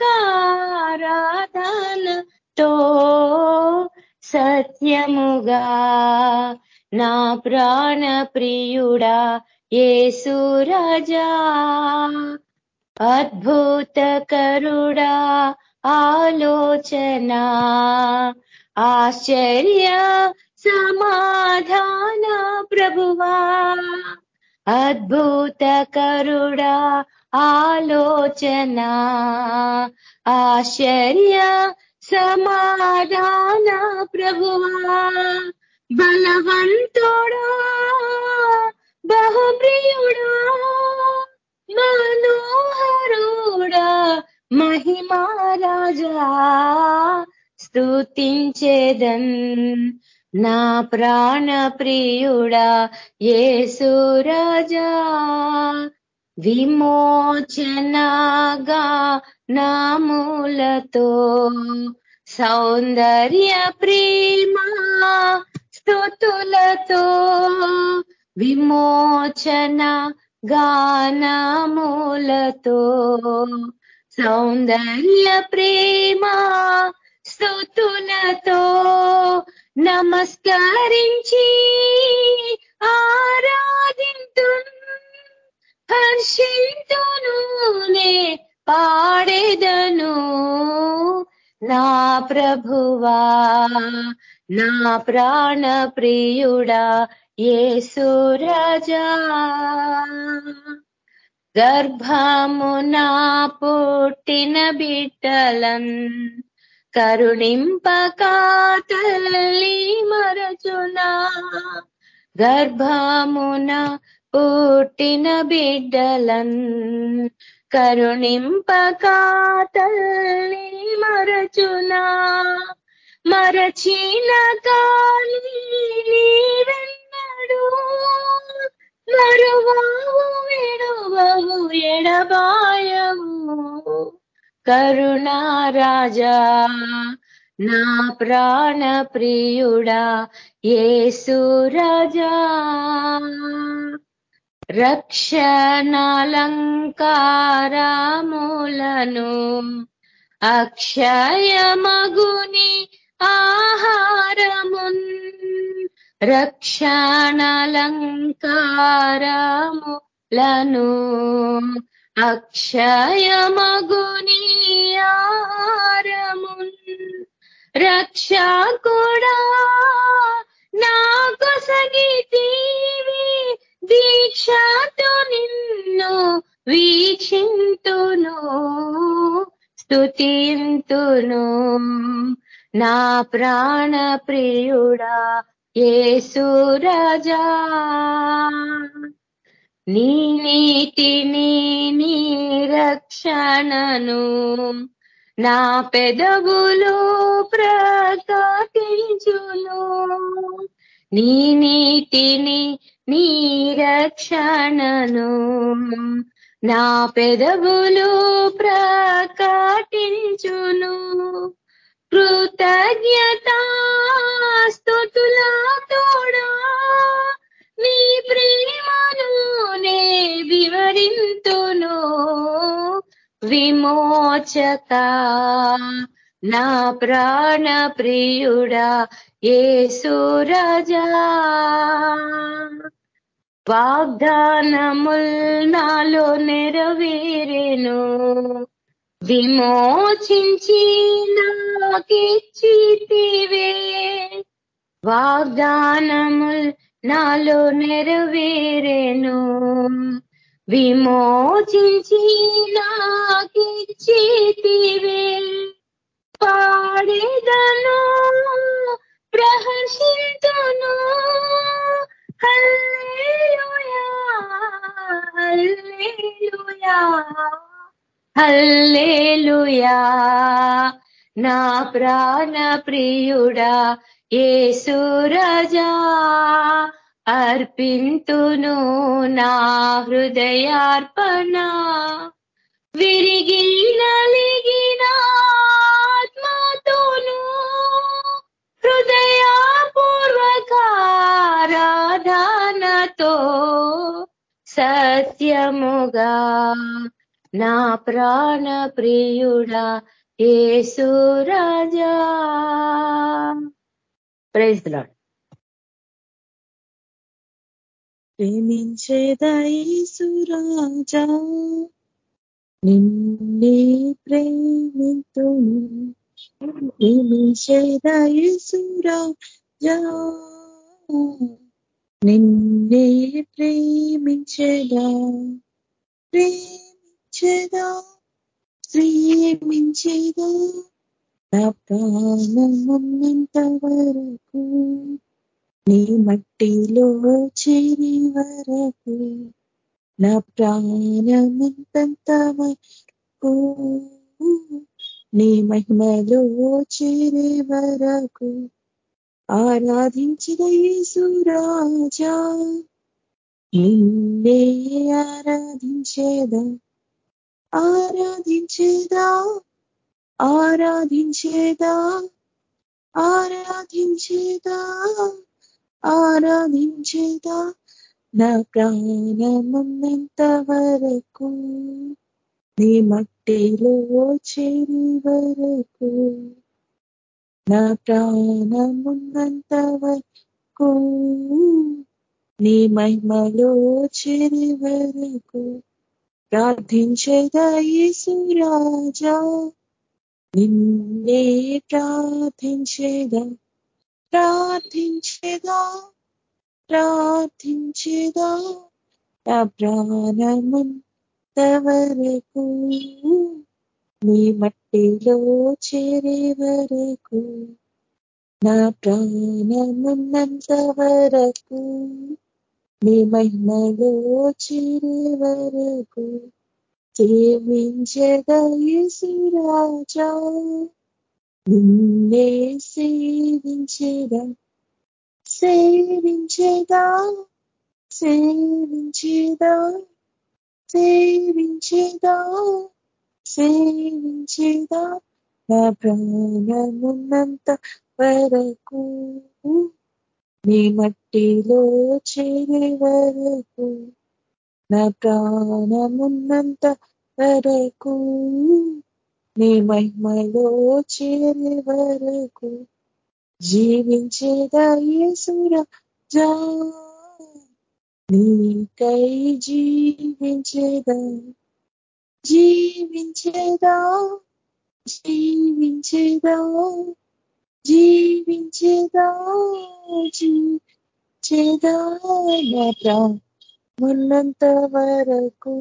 ఆరాధనతో సత్యముగా నా ప్రాణ ప్రియుడా ఏసు రాజా అద్భుతకరుడా ఆలోచన ఆశ్చర్య సమాధాన ప్రభువా. అద్భుతకరుడా ఆలోచన ఆశ్చర్య సమాధాన ప్రభువా. బలవంతుడా బహుప్రియుడా మనోహరుడా మహిమారాజా స్తుతించేదన్ నా ప్రాణ ప్రియుడా ఏ సూరాజా విమోచనగా నాములతో సౌందర్య ప్రేమ స్థుతులతో విమోచన గానములతో సౌందర్య ప్రేమ స్థుతులతో నమస్కరించి ఆరాధింతు హర్షింతును పాడేదను. నా ప్రభువా నా ప్రాణ ప్రియుడా ఏసురాజా గర్భమునా పుట్టిన బిడ్డలం కరుణింపకా తల్లి మరచునా. గర్భమున పుట్టిన బిడ్డలన్ కరుణింపక తల్లి మరచునా. మరచిన కాలి నీవెన్నడు. మరువావు విడువవు ఎడబాయవు. కరుణారాజా నా ప్రాణ ప్రియుడా ఏ ఏసురాజా రక్షణాలంకారములను అక్షయమగుని ఆహారమున్ రక్షణాలంకారములను అక్షయమగుని ఆహారమున్ రక్షకుడా నాకు సగితీవి దీక్షతో నిన్ను వీక్షింతును స్తుతింతును. నా ప్రాణ ప్రియుడా ఏసురాజా నీ నీతిని నీ రక్షణను నా పెదవులు ప్రకటించును. నీ నీతిని నీ రక్షణను నా పెదవులు ప్రకటించును. కృతజ్ఞత తోడా నీ ప్రేమను నే వివరింతును. విమోచక నా ప్రాణ ప్రియుడా ఏసురాజా వాగ్దానముల్ నాలో నెరవేరేను. విమోచించి నాకిచ్చితివే. వాగ్దానముల్ నాలో నెరవేరేను. విమోచించి నాకిచ్చితివే. పాడేదను ప్రహర్షింతును హల్లేలుయా హల్లేలుయా హల్లేలుయా. నా ప్రాణ ప్రియుడా ఏసురాజా అర్పింతును నా హృదయార్పణ. విరిగి హృదయాపూర్వకారాధనతో సత్యముగా నా ప్రాణ ప్రియుడా ఏసు రాజా. ప్రైజ్ లాడ్ ప్రేమించేదయసురాజా నిన్నే ప్రేమితు నిన్నే ప్రేమించదా? ప్రేమించదా? ప్రేమించేదా? నా ప్రాణమున్నంత వరకు నీ మట్టిలో చేరి వరకు నా ప్రాణమంతంత వరకు నీ మహిమలో చేరే వరకు ఆరాధించిన యేసురాజా నిన్నే ఆరాధించేదా? ఆరాధించేదా? ఆరాధించేదా? ఆరాధించేదా? ఆరాధించేదా? నా ప్రాణమున్నంత వరకు నీ మట్టిలో చేరి వరకు. నా ప్రాణమున్నంత వరకు నీ మహిమలో చేరి వరకు ప్రార్థించేదా యేసురాజా నిన్నే ప్రార్థించేదా ప్రార్థించేదా ప్రార్థించేదా. నా ప్రాణమంత వరకు నీ మట్టిలో చేరే వరకు నా ప్రాణమున్నంత వరకు నీ మహిమలో చేరే వరకు సేవించదయసురాజా నిన్నే సేవించేదా సేవించేదా సేవించేదా సేవించేదా? సేవించేదా? నా ప్రాణమున్నంత వరకు నీ మట్టిలో చేరే వరకు నా ప్రాణమున్నంత వరకు నీ మహిమలో చేరే వరకు జీవించేదా జా నీకై జీవించేదా? జీవించేదా? జీవించేదా? జీవించేదా? జీవించేదా? ఉన్నంత వరకు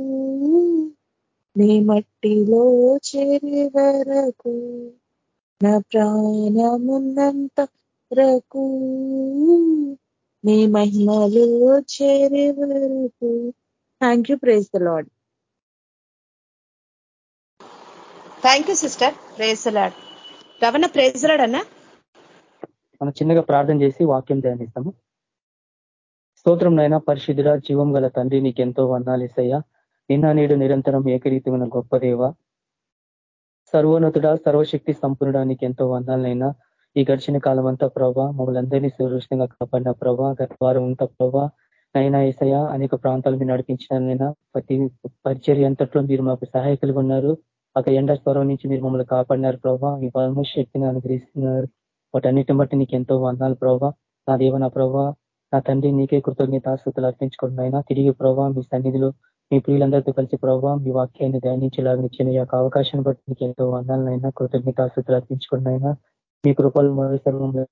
నీ మట్టిలో చేరే వరకు నా ప్రాణమున్నంత వరకు. నీ మహిమలో చేరే వరకు thank you praise the lord thank you sister praise lord Ravana praise lord అన్నా. మనం చిన్నగా ప్రార్థన చేసి వాక్యం ధ్యానిస్తాము. స్తోత్రం నైనా పరిశుద్ధుడ జీవం గల తండ్రి నీకెంతో వందాలేసయ్యా నిన్న నేడు నిరంతరం ఏకరీతమైన గొప్ప దేవ. సర్వోన్నతుడ సర్వశక్తి సంపూర్ణుడా నీకెంతో వందాలనైనా ఈ గడిచిన కాలం అంతా ప్రభా మమ్మల్ని అందరినీ సురక్షితంగా కాపాడిన ప్రభా గత వారం అంతా ప్రభా నైనా ఏసయ అనేక ప్రాంతాలు మీరు నడిపించినైనా ప్రతి పరిచర్య అంతట్లో మీరు మాకు సహాయకులుగా ఉన్నారు. ఒక ఎండ స్వరం నుంచి మీరు మమ్మల్ని కాపాడినారు ప్రభావ ఈ పరమ శక్తిని అనుగ్రహిస్తున్నారు. వాటన్నిటిని బట్టి నీకు ఎంతో వందాలు ప్రభావ నా దేవ నా ప్రభా నా తండ్రి నీకే కృతజ్ఞతాస్తుతులు అర్పించుకుంటున్నాయినా తిరిగి ప్రభావ మీ సన్నిధిలో మీ ప్రియులందరితో కలిసి ప్రభావ మీ వాక్యాన్ని ధ్యానించేలాగా ఇచ్చిన ఈ యొక్క అవకాశాన్ని బట్టి నీకు ఎంతో వందాలనైనా కృతజ్ఞతాస్తుతులు అర్పించుకున్నైనా మీ కృపలు మరోసర్వంలో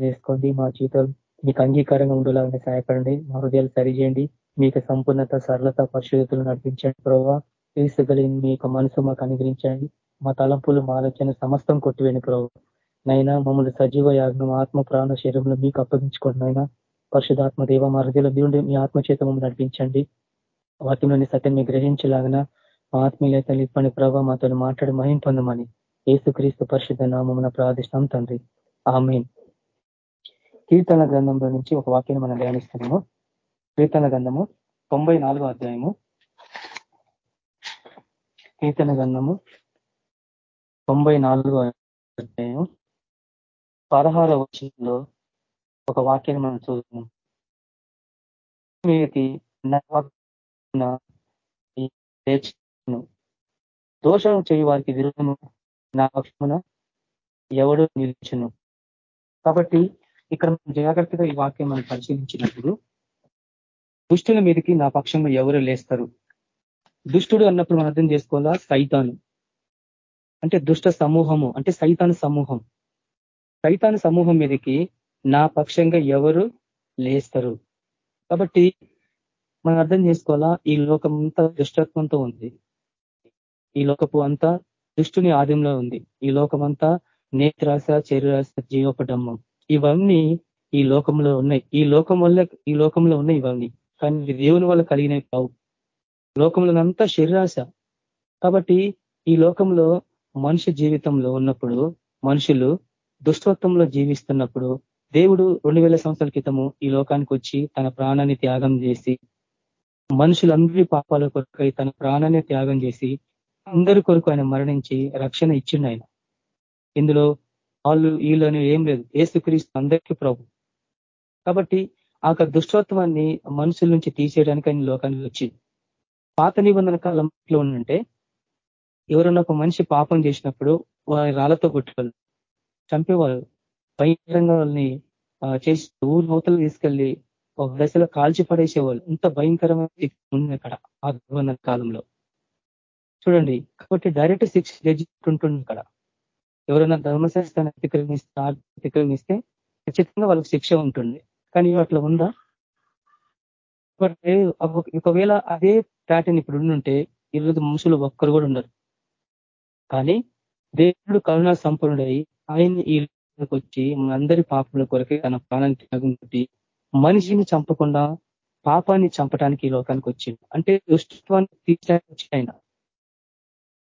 చేసుకోండి. మా జీవితాలు మీకు అంగీకారంగా ఉండేలాగా సహాయపడండి. మా హృదయాలు సరిచేయండి. మీకు సంపూర్ణత సరళత పరిశుద్ధతలు నడిపించండి ప్రభావ. తీసుకోగలిగిన మీ యొక్క మనసు మాకు అనుగ్రహించండి. మా తలంపులు మా ఆలోచన సమస్తం కొట్టివేని ప్రభు నైనా మమ్మల్ని సజీవ యాజ్ఞం ఆత్మ ప్రాణ శరీరంలో మీకు అప్పగించుకోండి నైనా పరిశుధాత్మ దేవ మా హృదయలో దేవుడి మీ ఆత్మచేత మమ్మల్ని నడిపించండి. వాక్యంలోని సత్యం మీ గ్రహించలాగిన మా ఆత్మీయ తల్లి ప్రభావ మాతో మాట్లాడి మహిం పొందమని. ఏసుక్రీస్తు పరిశుద్ధ నామమున ప్రార్థిస్తాం తండ్రి. ఆమెన్. కీర్తన గ్రంథంలో నుంచి ఒక వాక్యాన్ని మనం ధ్యానిస్తున్నాము. కీర్తన గ్రంథము తొంభై అధ్యాయము. కీర్తన గ్రంథము తొంభై నాలుగు అధ్యాయం పదహార వచ్చంలో ఒక వాక్యాన్ని మనం చూస్తున్నాం దోషం చేయి వారికి విరుద్ధము నా పక్షమున ఎవడు నిలిచును. కాబట్టి ఇక్కడ జాగ్రత్తగా ఈ వాక్యం మనం పరిశీలించినప్పుడు దుష్టుల మీదకి నా పక్షంలో ఎవరు లేస్తారు? దుష్టుడు అన్నప్పుడు మనం అర్థం చేసుకోవాలా? సైతాను. అంటే దుష్ట సమూహము అంటే సైతాను సమూహం. సైతాను సమూహం మీదకి నా పక్షంగా ఎవరు లేస్తారు? కాబట్టి మనం అర్థం చేసుకోవాలా? ఈ లోకం అంతా దుష్టత్వంతో ఉంది. ఈ లోకపు అంతా దుష్టుని ఆదింలో ఉంది. ఈ లోకమంతా నేత్రాస చర్యాస జీవపడమ్మం ఇవన్నీ ఈ లోకంలో ఉన్నాయి. ఈ లోకం వల్ల ఈ లోకంలో ఉన్నాయి ఇవన్నీ. కానీ దేవుని వల్ల కలిగినవి కావు. లోకంలో అంతా శరీరాశ. కాబట్టి ఈ లోకంలో మనిషి జీవితంలో ఉన్నప్పుడు మనుషులు దుష్టత్వంలో జీవిస్తున్నప్పుడు దేవుడు రెండు వేల సంవత్సరాల క్రితము ఈ లోకానికి వచ్చి తన ప్రాణాన్ని త్యాగం చేసి మనుషులందరి పాపాల కొరకై తన ప్రాణాన్ని త్యాగం చేసి అందరి కొరకు ఆయన మరణించి రక్షణ ఇచ్చిండు ఆయన. ఇందులో వాళ్ళు వీళ్ళని ఏం లేదు. ఏసుక్రీస్తు అందరికీ ప్రభు. కాబట్టి ఆ దుష్టత్వాన్ని మనుషుల నుంచి తీసేయడానికి ఆయన లోకానికి వచ్చింది పాత నిబంధన కాలంలో ఉందంటే ఎవరన్నా ఒక మనిషి పాపం చేసినప్పుడు వారి రాళ్ళతో కొట్టుకోవాలి చంపేవాళ్ళు భయంకరంగా వాళ్ళని చేసి ఊరు నూతలు తీసుకెళ్ళి ఒక దశలో కాల్చి పడేసేవాళ్ళు. ఇంత భయంకరమైన ఉంది అక్కడ ఆ నిబంధన కాలంలో. చూడండి కాబట్టి డైరెక్ట్ శిక్ష జడ్జి ఉంటుంది ఇక్కడ. ఎవరైనా ధర్మశాస్త్రాన్ని అతిక్రమిస్తే అతిక్రమిస్తే ఖచ్చితంగా వాళ్ళకి శిక్ష ఉంటుంది. కానీ అట్లా ఉందా? ఒకవేళ అదే ప్యాటర్న్ ఇప్పుడు ఉండుంటే ఈరోజు మనుషులు ఒక్కరు కూడా ఉండరు. కానీ దేవుడు కరుణా సంపన్నుడై ఆయన ఈ వచ్చి మనందరి పాపముల కొరకే తన ప్రాణాన్ని త్యాగం పెట్టి మనిషిని చంపకుండా పాపాన్ని చంపడానికి ఈ లోకానికి వచ్చింది అంటే దుష్టత్వాన్ని తీర్చడానికి వచ్చి ఆయన.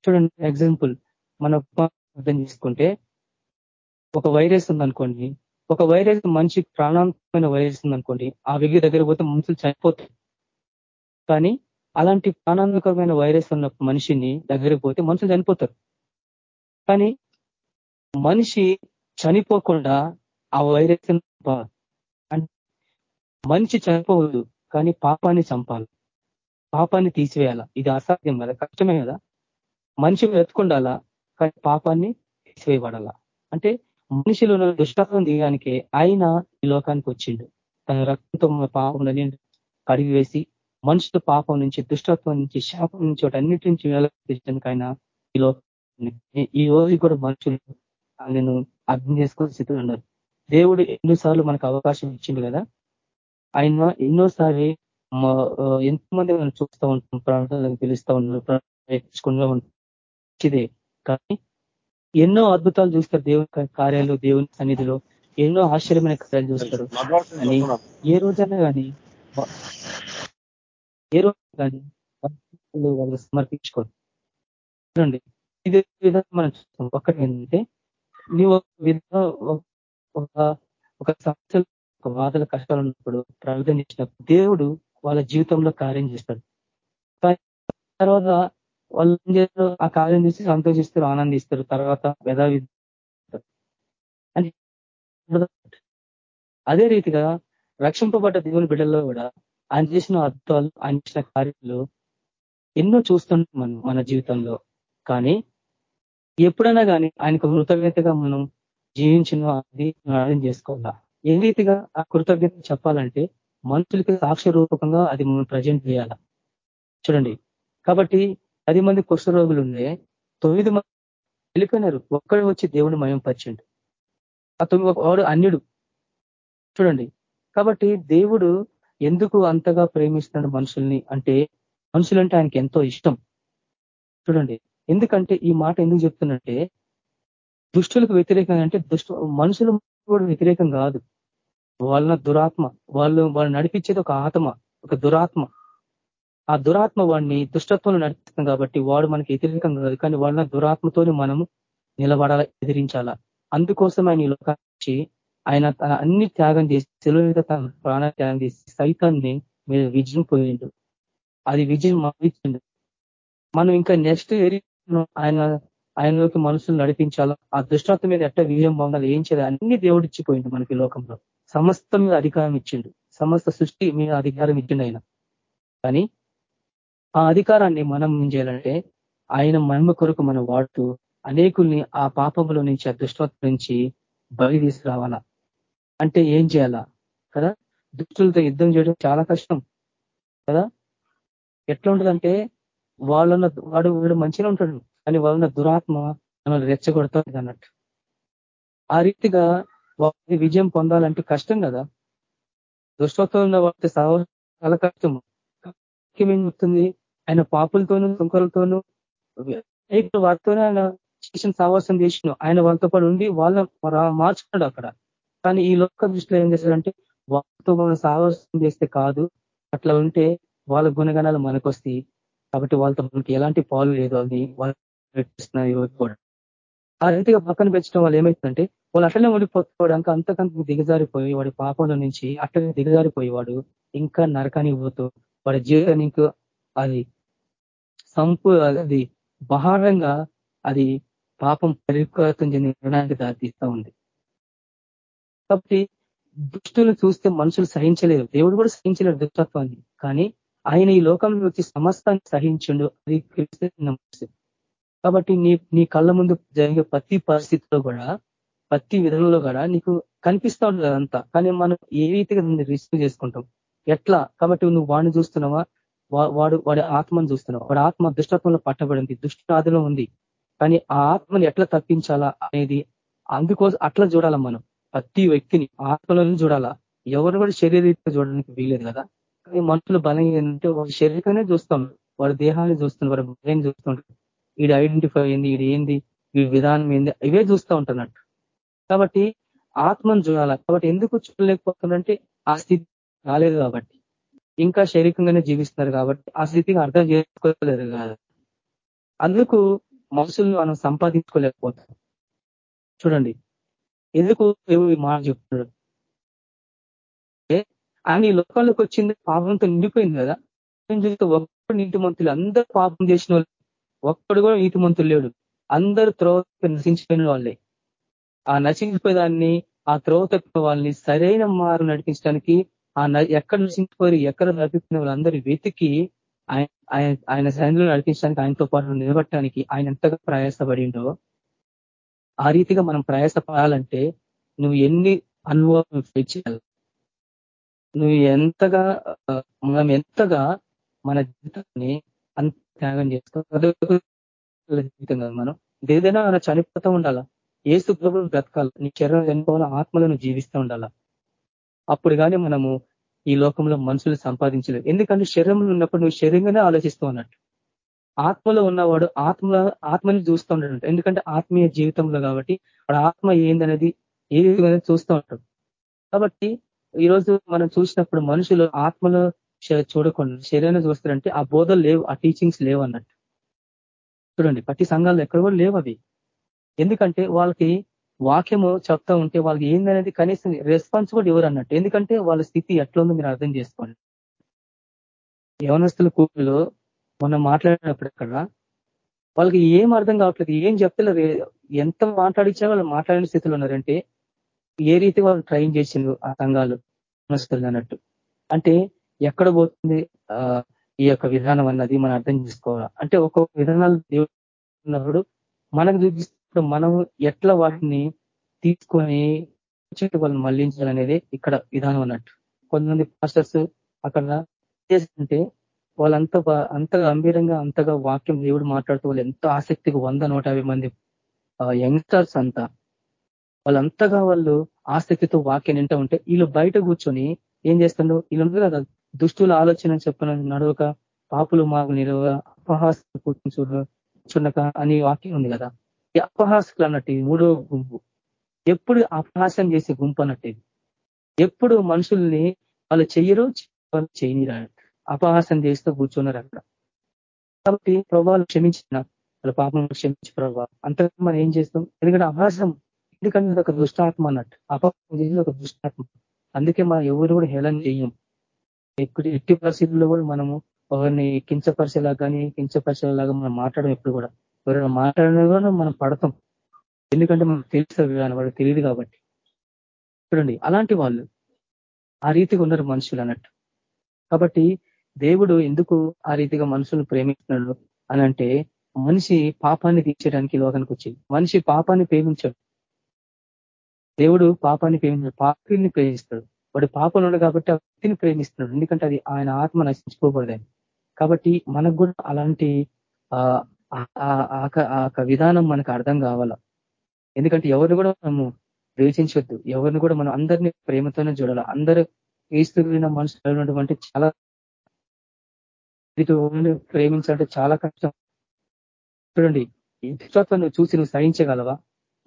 చూడండి ఎగ్జాంపుల్ మన అర్థం చేసుకుంటే ఒక వైరస్ ఉందనుకోండి ఒక వైరస్ మనిషికి ప్రాణాంతమైన వైరస్ ఉందనుకోండి ఆ వ్యక్తి దగ్గర పోతే మనుషులు చనిపోతాయి కానీ అలాంటి ప్రాణాంతకమైన వైరస్ ఉన్న మనిషిని దగ్గరికి పోతే మనుషులు చనిపోతారు. కానీ మనిషి చనిపోకుండా ఆ వైరస్ మనిషి చనిపోవద్దు కానీ పాపాన్ని చంపాలి. పాపాన్ని తీసివేయాల? ఇది అసాధ్యం కదా? కష్టమే కదా? మనిషి బ్రతుకుండాలా కానీ పాపాన్ని తీసివేయబడాలా? అంటే మనిషిలో దుష్టత్వం తీయడానికి ఆయన ఈ లోకానికి వచ్చిండు. తన రక్తంతో పాపంలో కడిగి వేసి మనుషుల పాపం నుంచి దుష్టత్వం నుంచి శాపం నుంచి వాటి అన్నిటి నుంచి వేలకు ఆయన ఈ లోకం ఈ రోజు కూడా మనుషులు ఆయనను అర్థం చేసుకుని స్థితిలో ఉన్నారు. దేవుడు ఎన్నోసార్లు మనకు అవకాశం ఇచ్చింది కదా? ఆయన ఎన్నోసారి ఎంతమంది మనం చూస్తూ ఉంటాం ప్రాంతాలను పిలుస్తూ ఉన్నారు మంచిదే కానీ ఎన్నో అద్భుతాలు చూస్తారు దేవుని కార్యాలు దేవుని సన్నిధిలో. ఎన్నో ఆశ్చర్యమైన కార్యాలు చూస్తారు. అని ఏ రోజైనా కానీ ఏ రోజు కానీ వాళ్ళు సమర్పించుకోరు. చూడండి ఇది విధంగా మనం చూస్తాం. ఒక్కటి ఏంటంటే నీవు ఒక ఒక సమస్యలు ఒక బాధల కష్టాలు ఉన్నప్పుడు ప్రార్థన చేసినప్పుడు దేవుడు వాళ్ళ జీవితంలో కార్యం చేస్తాడు. తర్వాత వాళ్ళు ఏం చేస్తారు ఆ కార్యం చేసి సంతోషిస్తారు ఆనందిస్తారు. తర్వాత యథావి అదే రీతిగా రక్షింపబడ్డ దేవుని బిడ్డల్లో కూడా ఆయన చేసిన అద్భుతాలు ఆయన చేసిన కార్యాలు ఎన్నో చూస్తుంటాం మనం మన జీవితంలో. కానీ ఎప్పుడైనా కానీ ఆయనకు కృతజ్ఞతగా మనం జీవించిన అది అర్థం చేసుకోవాలా? ఏ రీతిగా ఆ కృతజ్ఞత చెప్పాలంటే మనుషులకి సాక్ష్య రూపకంగా అది మనం ప్రజెంట్ చేయాల? చూడండి. కాబట్టి పది మంది రోగులు ఉండే తొమ్మిది మంది వెళ్ళిపోయినారు. ఒక్కడు వచ్చి దేవుని మయం పరిచిండు ఆ తొమ్మిది వాడు అన్యుడు. చూడండి. కాబట్టి దేవుడు ఎందుకు అంతగా ప్రేమిస్తున్నాడు మనుషుల్ని అంటే మనుషులంటే ఆయనకి ఎంతో ఇష్టం. చూడండి. ఎందుకంటే ఈ మాట ఎందుకు చెప్తున్నంటే దుష్టులకు వ్యతిరేకంగా అంటే దుష్టు మనుషులు కూడా వ్యతిరేకం కాదు. వాళ్ళ దురాత్మ వాళ్ళు వాళ్ళు నడిపించేది ఒక ఆత్మ ఒక దురాత్మ. ఆ దురాత్మ వాడిని దుష్టత్వంలో నడిపిస్తాం కాబట్టి వాడు మనకి వ్యతిరేకం కాదు. కానీ వాళ్ళ దురాత్మతోని మనము నిలబడాల ఎదిరించాలా. అందుకోసం ఆయన ఈ లోకానికి ఆయన అన్ని త్యాగం చేసి సెలవు మీద తన ప్రాణ త్యాగం చేసి సైతాన్ని మీద విజయం పోయిండు అది విజయం ఇచ్చిండు మనం ఇంకా నెక్స్ట్ ఆయన ఆయనలోకి మనుషులు నడిపించాలా? ఆ దుష్టత్వం మీద ఎట్ట విజయం పొందాలి? ఏం చేయాలి? అన్ని దేవుడిచ్చిపోయిండు మనకి లోకంలో. సమస్త మీద అధికారం ఇచ్చిండు. సమస్త సృష్టి మీద అధికారం ఇచ్చిండు ఆయన. కానీ ఆ అధికారాన్ని మనం ఏం చేయాలంటే ఆయన మహిమ కొరకు మనం వాడుతూ అనేకుల్ని ఆ పాపంలో నుంచి ఆ దుష్టత్వం నుంచి బలి తీసుకురావాలా? అంటే ఏం చేయాలా? కదా? దుష్టులతో యుద్ధం చేయడం చాలా కష్టం. కదా? ఎట్లా ఉంటుందంటే వాళ్ళన్న వాడు వీడు మంచిగా ఉంటాడు కానీ వాళ్ళన్న దురాత్మ మనల్ని రెచ్చగొడుతుంది అన్నట్టు. ఆ రీతిగా వారి విజయం పొందాలంటే కష్టం కదా? దుష్టత్వం ఉన్న వాటి చాలా కష్టము ఏం చెప్తుంది? ఆయన పాపులతోనూ సుంకలతోనూ వారితోనే ఆయన శిక్షణ సావాసం చేసిన ఆయన వాళ్ళతో పాటు ఉండి వాళ్ళ మార్చుకున్నాడు అక్కడ. కానీ ఈ లోక దృష్టిలో ఏం చేశారంటే వాళ్ళతో మనం సావాసం చేస్తే కాదు. అట్లా ఉంటే వాళ్ళ గుణగణాలు మనకు కాబట్టి వాళ్ళతో మనకి ఎలాంటి పాలు లేదు. అని వాళ్ళు కూడా. ఆ రీతిగా పక్కన పెంచడం వాళ్ళు ఏమవుతుందంటే వాళ్ళు అట్లనే ఉండిపోతాడు అంతకంత దిగజారిపోయి వాడి పాపంలో నుంచి అట్లనే దిగజారిపోయేవాడు ఇంకా నరకానికి పోతూ వాడి జీవితానికి అది సంపు అది బహారంగా అది పాపం పరికృతం చెందిన నిర్ణయానికి దారితీస్తూ ఉంది. కాబట్టి దుష్టులు చూస్తే మనుషులు సహించలేరు. దేవుడు కూడా సహించలేరు దుష్టత్వాన్ని. కానీ ఆయన ఈ లోకంలో వచ్చి సమస్తాన్ని సహించిండు. అది కాబట్టి నీ నీ కళ్ళ ముందు జరిగే ప్రతి పరిస్థితిలో కూడా ప్రతి విధంలో కూడా నీకు కనిపిస్తూ ఉంటుంది అదంతా. కానీ మనం ఏ రీతిగా రిస్క్ చేసుకుంటాం? ఎట్లా? కాబట్టి నువ్వు వాడిని చూస్తున్నావా? వాడు వాడి ఆత్మను చూస్తున్నావు? వాడి ఆత్మ దుష్టత్వంలో పట్టబడింది దుష్టాదిలో ఉంది. కానీ ఆ ఆత్మని ఎట్లా తప్పించాలా అనేది అందుకోసం అట్లా చూడాలా మనం. ప్రతి వ్యక్తిని ఆత్మలను చూడాలా. ఎవరు కూడా శరీరీతిగా చూడడానికి వీలేదు కదా. కానీ మనుషులు బలం ఏంటంటే వాడి శరీరంగానే చూస్తాం. వాడి దేహాన్ని చూస్తున్నారు వాడి బ్రెయిన్ చూస్తుంటారు వీడి ఐడెంటిఫై అయింది వీడు ఏంది వీడి విధానం ఏంది ఇవే చూస్తూ ఉంటున్నట్టు కాబట్టి ఆత్మను చూడాలా. కాబట్టి ఎందుకు చూడలేకపోతుందంటే ఆ స్థితి రాలేదు కాబట్టి. ఇంకా శారీరకంగానే జీవిస్తున్నారు కాబట్టి ఆ స్థితిని అర్థం చేసుకోలేరు కాదు. అందుకు మనుషులను మనం సంపాదించుకోలేకపోతాం. చూడండి. ఎందుకు మాట చెప్తున్నాడు? ఆయన ఈ లోకాల్లోకి వచ్చింది పాపంతో నిండిపోయింది కదా. చూస్తే ఒక్కడు నీటి మంతులు అందరూ పాపం చేసిన వాళ్ళు ఒక్కడు కూడా నీటి మంతులు లేడు. అందరూ త్రోవ నశించిపోయిన వాళ్ళే. ఆ నశించిపోయేదాన్ని ఆ త్రోవ తప్పిన వాళ్ళని సరైన మారు నడిపించడానికి ఆ ఎక్కడ నశించిపోయి ఎక్కడ నడిపిస్తున్న వాళ్ళందరూ వెతికి ఆయన ఆయన సైన్యంలో నడిపించడానికి ఆయనతో పాటు నిలబట్టడానికి ఆయన ఎంతగా ప్రయాసపడిండో ఆ రీతిగా మనం ప్రయాసపడాలంటే నువ్వు ఎన్ని అనుభవం చేయాలి నువ్వు ఎంతగా మనం ఎంతగా మన జీవితాన్ని అంత త్యాగం చేసుకో జీవితం కదా మనం ఏదైనా మనం చనిపోతూ ఉండాలా ఏసు ప్రభు బ్రతకాలి నీ శరీరం చనిపోవాల ఆత్మలను జీవిస్తూ ఉండాలా అప్పుడు కానీ మనము ఈ లోకంలో మనుషులు సంపాదించలేదు ఎందుకంటే శరీరంలో ఉన్నప్పుడు నువ్వు శరీరంగానే ఆలోచిస్తూ ఉన్నట్టు. ఆత్మలో ఉన్నవాడు ఆత్మ ఆత్మని చూస్తూ ఉంటాడు ఎందుకంటే ఆత్మీయ జీవితంలో కాబట్టి వాడు ఆత్మ ఏందనేది ఏ విధంగా చూస్తూ ఉంటాడు. కాబట్టి ఈరోజు మనం చూసినప్పుడు మనుషులు ఆత్మలో చూడకుండా శరీరాన్ని చూస్తారంటే ఆ బోధలు లేవు ఆ టీచింగ్స్ లేవు అన్నట్టు. చూడండి ప్రతి సంఘాల్లో ఎక్కడ కూడా లేవు అవి. ఎందుకంటే వాళ్ళకి వాక్యము చెప్తా ఉంటే వాళ్ళకి ఏందనేది కనీసం రెస్పాన్స్ కూడా ఎవరు అన్నట్టు. ఎందుకంటే వాళ్ళ స్థితి ఎట్లా ఉందో మీరు అర్థం చేసుకోండి. యవనస్తుల కూతులు మనం మాట్లాడినప్పుడు అక్కడ వాళ్ళకి ఏం అర్థం కావట్లేదు ఏం చెప్తలేరు ఎంత మాట్లాడించా వాళ్ళు మాట్లాడిన స్థితిలో ఉన్నారంటే ఏ రీతి వాళ్ళు ట్రైన్ చేసిండ్రు ఆ సంఘాలు యవనస్తులు అన్నట్టు. అంటే ఎక్కడ పోతుంది ఈ యొక్క విధానం అన్నది మనం అర్థం చేసుకోవాలి? అంటే ఒక్కొక్క విధానాలు దేవుడు మనకు చూపిస్తున్నప్పుడు మనం ఎట్లా వాటిని తీసుకొని వాళ్ళని మళ్ళించాలనేది ఇక్కడ విధానం అన్నట్టు. కొంతమంది పాస్టర్స్ అక్కడ చేస్తుంటే వాళ్ళంతా అంత గంభీరంగా అంతగా వాక్యం దేవుడు మాట్లాడుతూ వాళ్ళు ఎంత ఆసక్తిగా వంద నూట మంది యంగ్స్టర్స్ అంతా. వాళ్ళంతగా వాళ్ళు ఆసక్తితో వాక్యం వింటూ ఉంటే వీళ్ళు బయట కూర్చొని ఏం చేస్తుండో వీళ్ళు కదా దుష్టుల ఆలోచన చెప్పిన నడవక పాపులు మాకు నిలవ అపహాస కూర్చుండక అని వాక్యం ఉంది కదా. ఈ అపహాసకులు అన్నట్టు మూడో గుంపు. ఎప్పుడు అపహాసం చేసే గుంపు అన్నట్టు ఎప్పుడు మనుషుల్ని వాళ్ళు చెయ్యరు వాళ్ళు చేయనిరా అపహాసం చేస్తూ కూర్చున్నారు అక్కడ. కాబట్టి ప్రభావాలు క్షమించిన. వాళ్ళ పాపం క్షమించి ప్రభావ అంతగా మనం ఏం చేస్తాం? ఎందుకంటే అపహాసం ఎందుకంటే ఒక దుష్టాత్మ అన్నట్టు. అపహాసం చేసేది ఒక దుష్టాత్మ. అందుకే మనం ఎవరు కూడా హేళన చేయం ఎప్పుడు ఎట్టి పరిస్థితుల్లో కూడా మనము ఎవరిని కించపరిచేలాగా కానీ కించపరిచేలాగా మనం మాట్లాడడం ఎప్పుడు కూడా. ఎవరైనా మాట్లాడినా కూడా మనం పడతాం. ఎందుకంటే మనం తెలుసు కానీ వాడు తెలియదు కాబట్టి. చూడండి అలాంటి వాళ్ళు ఆ రీతిగా ఉన్నారు మనుషులు అన్నట్టు. కాబట్టి దేవుడు ఎందుకు ఆ రీతిగా మనుషులను ప్రేమిస్తున్నాడు అనంటే మనిషి పాపాన్ని తీర్చడానికి లోకానికి వచ్చింది. మనిషి పాపాన్ని ప్రేమించాడు. దేవుడు పాపాన్ని ప్రేమించాడు పాపిని ప్రేమిస్తాడు. వాడు పాపంలో కాబట్టి ఆ వ్యక్తిని ప్రేమిస్తున్నాడు. ఎందుకంటే అది ఆయన ఆత్మ నశించుకోకూడదని కాబట్టి మనకు కూడా అలాంటి ఆ విధానం మనకు అర్థం కావాల? ఎందుకంటే ఎవరిని కూడా మనము ద్వేషించొద్దు. ఎవరిని కూడా మనం అందరినీ ప్రేమతోనే చూడాలి? అందరూ క్రీస్తున్న మనుషులు ఉన్నటువంటి చాలా ప్రేమించాలంటే చాలా కష్టం. చూడండి ఈ దుష్టత్వాన్ని చూసి నువ్వు సహించగలవా?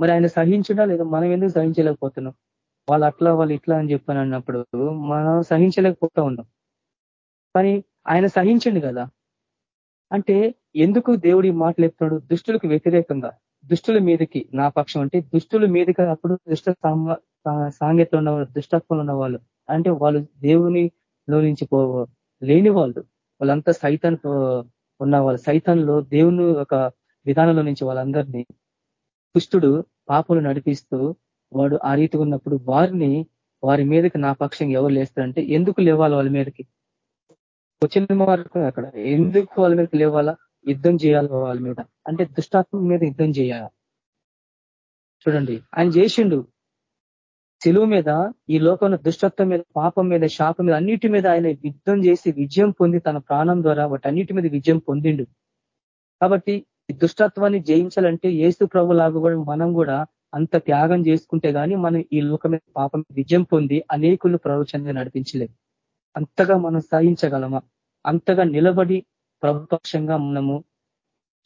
మరి ఆయన సహించుడా లేదా మనం ఎందుకు సహించలేకపోతున్నాం? వాళ్ళు అట్లా వాళ్ళు ఇట్లా అని చెప్పాను అన్నప్పుడు మనం సహించలేకపోతా ఉన్నాం. కానీ ఆయన సహించండి కదా? అంటే ఎందుకు దేవుడి మాటలు చెప్తున్నాడు? దుష్టులకు వ్యతిరేకంగా. దుష్టుల మీదకి నా పక్షం అంటే దుష్టుల మీదకి అప్పుడు దుష్ట సాంగత్యం ఉన్న వాళ్ళు దుష్టత్వంలో ఉన్న వాళ్ళు. అంటే వాళ్ళు దేవునిలో నుంచి పో లేని వాళ్ళు. వాళ్ళంతా సైతాన్ ఉన్న వాళ్ళు. సైతాన్లో దేవుని ఒక విధానంలో నుంచి వాళ్ళందరినీ దుష్టుడు పాపలు నడిపిస్తూ వాడు ఆ రీతి ఉన్నప్పుడు వారిని వారి మీదకి నా పక్షం ఎవరు లేస్తారంటే ఎందుకు లేవాలి వాళ్ళ మీదకి? వచ్చిన మార్గం అక్కడ. ఎందుకు వాళ్ళ మీదకి లేవాలా? యుద్ధం చేయాలి వాళ్ళ మీద. అంటే దుష్టాత్మ మీద యుద్ధం చేయాలి. చూడండి. ఆయన చేసిండు. చెలువు మీద ఈ లోకంలో దుష్టత్వం మీద పాపం మీద శాపం మీద అన్నిటి మీద ఆయన యుద్ధం చేసి విజయం పొంది తన ప్రాణం ద్వారా వాటి అన్నిటి మీద విజయం పొందిండు. కాబట్టి ఈ దుష్టత్వాన్ని జయించాలంటే ఏసు ప్రభు లాగా మనం కూడా అంత త్యాగం చేసుకుంటే కానీ మనం ఈ లోకమే పాపం విజయం పొంది అనేకులు ప్రవచనంగా నడిపించలేదు అంతగా మనం సాధించగలమా అంతగా నిలబడి ప్రభుపక్షంగా మనము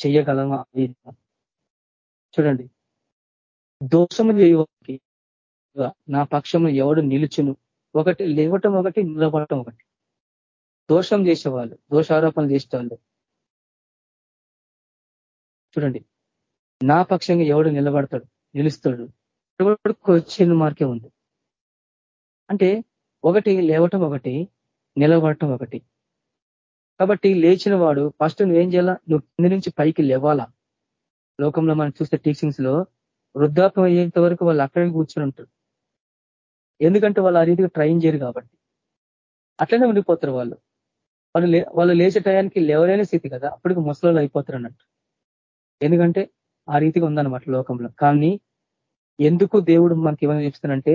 చేయగలమా చూడండి. దోషము చేయవారికి నా పక్షము ఎవడు నిలుచును? ఒకటి లేవటం ఒకటి నిలబడటం ఒకటి. దోషం చేసేవాళ్ళు దోషారోపణలు చేసేవాళ్ళు. చూడండి. నా పక్షంగా ఎవడు నిలబడతాడు? నిలుస్తాడు. క్వశ్చన్ మార్కే ఉంది? అంటే ఒకటి లేవటం ఒకటి నిలబడటం ఒకటి. కాబట్టి లేచిన వాడు ఫస్ట్ నువ్వేం చేయాలా? నువ్వు కింద నుంచి పైకి లేవాలా? లోకంలో మనం చూస్తే టీచింగ్స్లో వృద్ధాత్వం అయ్యేంత వరకు వాళ్ళు అక్కడికి కూర్చొని ఉంటారు. ఎందుకంటే వాళ్ళు ఆ రీతిగా ట్రైన్ చేయరు కాబట్టి. అట్లనే ఉండిపోతారు వాళ్ళు. వాళ్ళు వాళ్ళు లేచే టయానికి లేవలేని స్థితి కదా. అప్పటికి ముసలు అయిపోతారు అన్నట్టు. ఎందుకంటే ఆ రీతిగా ఉందన్నమాట లోకంలో. కానీ ఎందుకు దేవుడు మనకి ఏమైనా చెప్తానంటే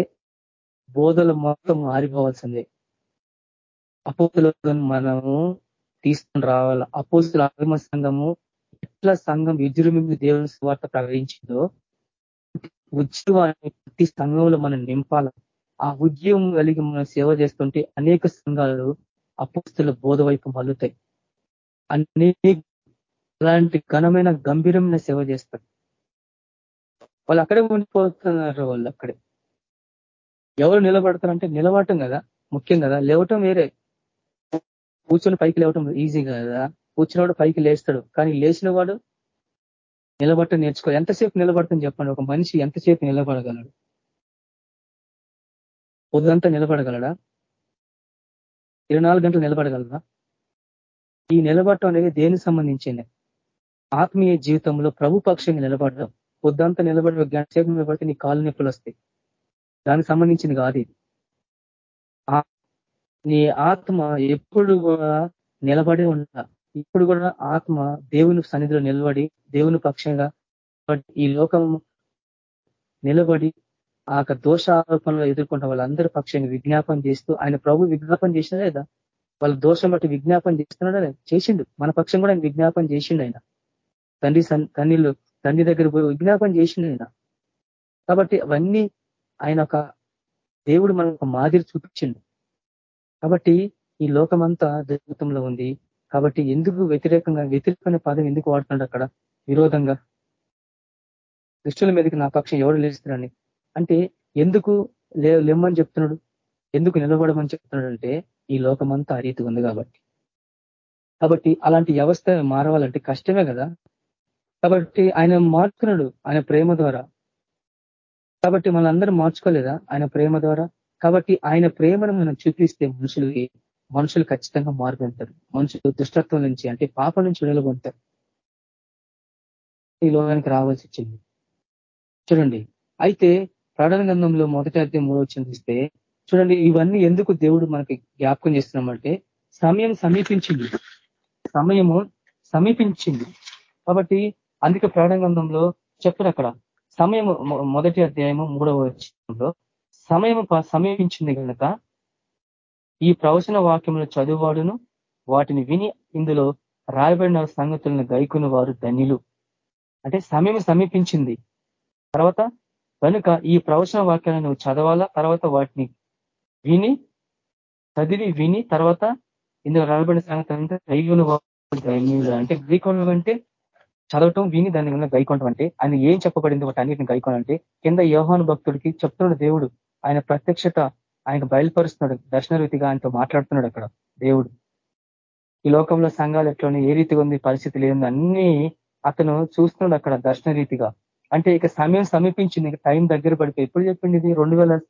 బోధలు మొత్తం మారిపోవాల్సిందే. అపోతులను మనము తీసుకొని రావాల అపోస్తుల ఆగమ సంఘము ఎట్లా సంఘం విజృంభింపు దేవుని స్వార్థ ప్రకటించిందో ఉద్యమాన్ని ప్రతి సంఘంలో మనం నింపాల. ఆ ఉద్యమం కలిగి మనం సేవ చేస్తుంటే అనేక సంఘాలు అపోస్తుల బోధ వైపు మల్లుతాయి. అనేక అలాంటి ఘనమైన గంభీరమైన సేవ చేస్తారు. వాళ్ళు అక్కడే ఉండిపోతున్నారు వాళ్ళు అక్కడే. ఎవరు నిలబడతారంటే నిలబడటం కదా ముఖ్యం కదా. లేవటం వేరే. కూర్చొని పైకి లేవటం ఈజీ కదా. కూర్చున్నవాడు పైకి లేస్తాడు. కానీ లేచిన వాడు నిలబట్ట నేర్చుకో ఎంతసేపు నిలబడతాను చెప్పండి. ఒక మనిషి ఎంతసేపు నిలబడగలడు? పొద్దుంతా నిలబడగలడా? ఇరవై నాలుగు గంటలు నిలబడగలరా ఈ నిలబడటం అనేది దేనికి సంబంధించింది? ఆత్మీయ జీవితంలో ప్రభు పక్షంగా నిలబడడం. పొద్దంతా నిలబడి గంట సేపు నిలబడితే నీ కాలు నొప్పులు వస్తాయి. దానికి సంబంధించింది కాదు ఇది. నీ ఆత్మ ఎప్పుడు కూడా నిలబడి ఉండ ఇప్పుడు కూడా ఆత్మ దేవుని సన్నిధిలో నిలబడి దేవుని పక్షంగా ఈ లోకం నిలబడి ఆ యొక్క దోష ఆరోపణలు ఎదుర్కొన్న వాళ్ళందరి పక్షంగా విజ్ఞాపన చేస్తూ ఆయన ప్రభు విజ్ఞాపన చేసినా లేదా? వాళ్ళ దోషం బట్టి విజ్ఞాపన చేస్తున్నాడా చేసిండు. మన పక్షం కూడా ఆయన విజ్ఞాపన చేసిండు ఆయన. తండ్రి తన్నిళ్ళు తండ్రి దగ్గర పోయి విజ్ఞాపన చేసిండు ఆయన. కాబట్టి అవన్నీ ఆయన ఒక దేవుడు మనకు మాదిరి చూపించిండు. కాబట్టి ఈ లోకమంతా జీవితంలో ఉంది. కాబట్టి ఎందుకు వ్యతిరేకంగా వ్యతిరేకమైన పదం ఎందుకు వాడుతున్నాడు అక్కడ? విరోధంగా. దుష్టుల మీదకి నా పక్షం ఎవడు లేస్తున్నాడని అంటే ఎందుకు లేమ్మని చెప్తున్నాడు? ఎందుకు నిలబడమని చెప్తున్నాడు అంటే ఈ లోకమంతా ఆ రీతి ఉంది కాబట్టి. కాబట్టి అలాంటి వ్యవస్థ మారవాలంటే కష్టమే కదా. కాబట్టి ఆయన మార్చుకున్నాడు ఆయన ప్రేమ ద్వారా. కాబట్టి మనందరూ మార్చుకోలేదా ఆయన ప్రేమ ద్వారా? కాబట్టి ఆయన ప్రేమను మనం చూపిస్తే మనుషులకి మనుషులు ఖచ్చితంగా మారుకుంటారు మనుషులు దుష్టత్వం నుంచి అంటే పాప నుంచి వెలుగుంటారు. ఈ లోకానికి రావాల్సి వచ్చింది. చూడండి. అయితే ప్రకటన గంధంలో మొదటి అధ్యయం మూడో చిందిస్తే చూడండి ఇవన్నీ ఎందుకు దేవుడు మనకి జ్ఞాపకం చేస్తున్నామంటే సమయం సమీపించింది. సమయము సమీపించింది. కాబట్టి అందుకే ప్రాణగంధంలో చెప్పారు అక్కడ. సమయం మొదటి అధ్యాయము మూడవ వచ్చంలో సమయం సమీపించింది కనుక ఈ ప్రవచన వాక్యములు చదువువాడును. వాటిని విని ఇందులో రాయబడిన సంగతులను గైకుని వారు ధన్యులు. అంటే సమయం సమీపించింది. తర్వాత కనుక ఈ ప్రవచన వాక్యాలను నువ్వు చదవాలా? తర్వాత వాటిని విని చదివి విని తర్వాత ఇందులో రాయబడిన సంగతి అంటే గైకుని ధన్యులు. అంటే గైకోణం అంటే చదవటం విని దాని వల్ల అంటే ఆయన ఏం చెప్పబడింది వాటి అన్నిటిని గైకోనంటే కింద యోహాను భక్తుడికి చెప్తున్నాడు దేవుడు. ఆయన ప్రత్యక్షత ఆయనకు బయలుపరుస్తున్నాడు. దర్శన రీతిగా ఆయనతో మాట్లాడుతున్నాడు అక్కడ దేవుడు. ఈ లోకంలో సంఘాలు ఎట్లా ఏ రీతిగా ఉంది పరిస్థితి లేదు అన్ని అతను చూస్తున్నాడు అక్కడ దర్శన రీతిగా అంటే ఇక సమయం సమీపించింది టైం దగ్గర పడిపోయి ఎప్పుడు చెప్పింది ఇది? రెండు వేల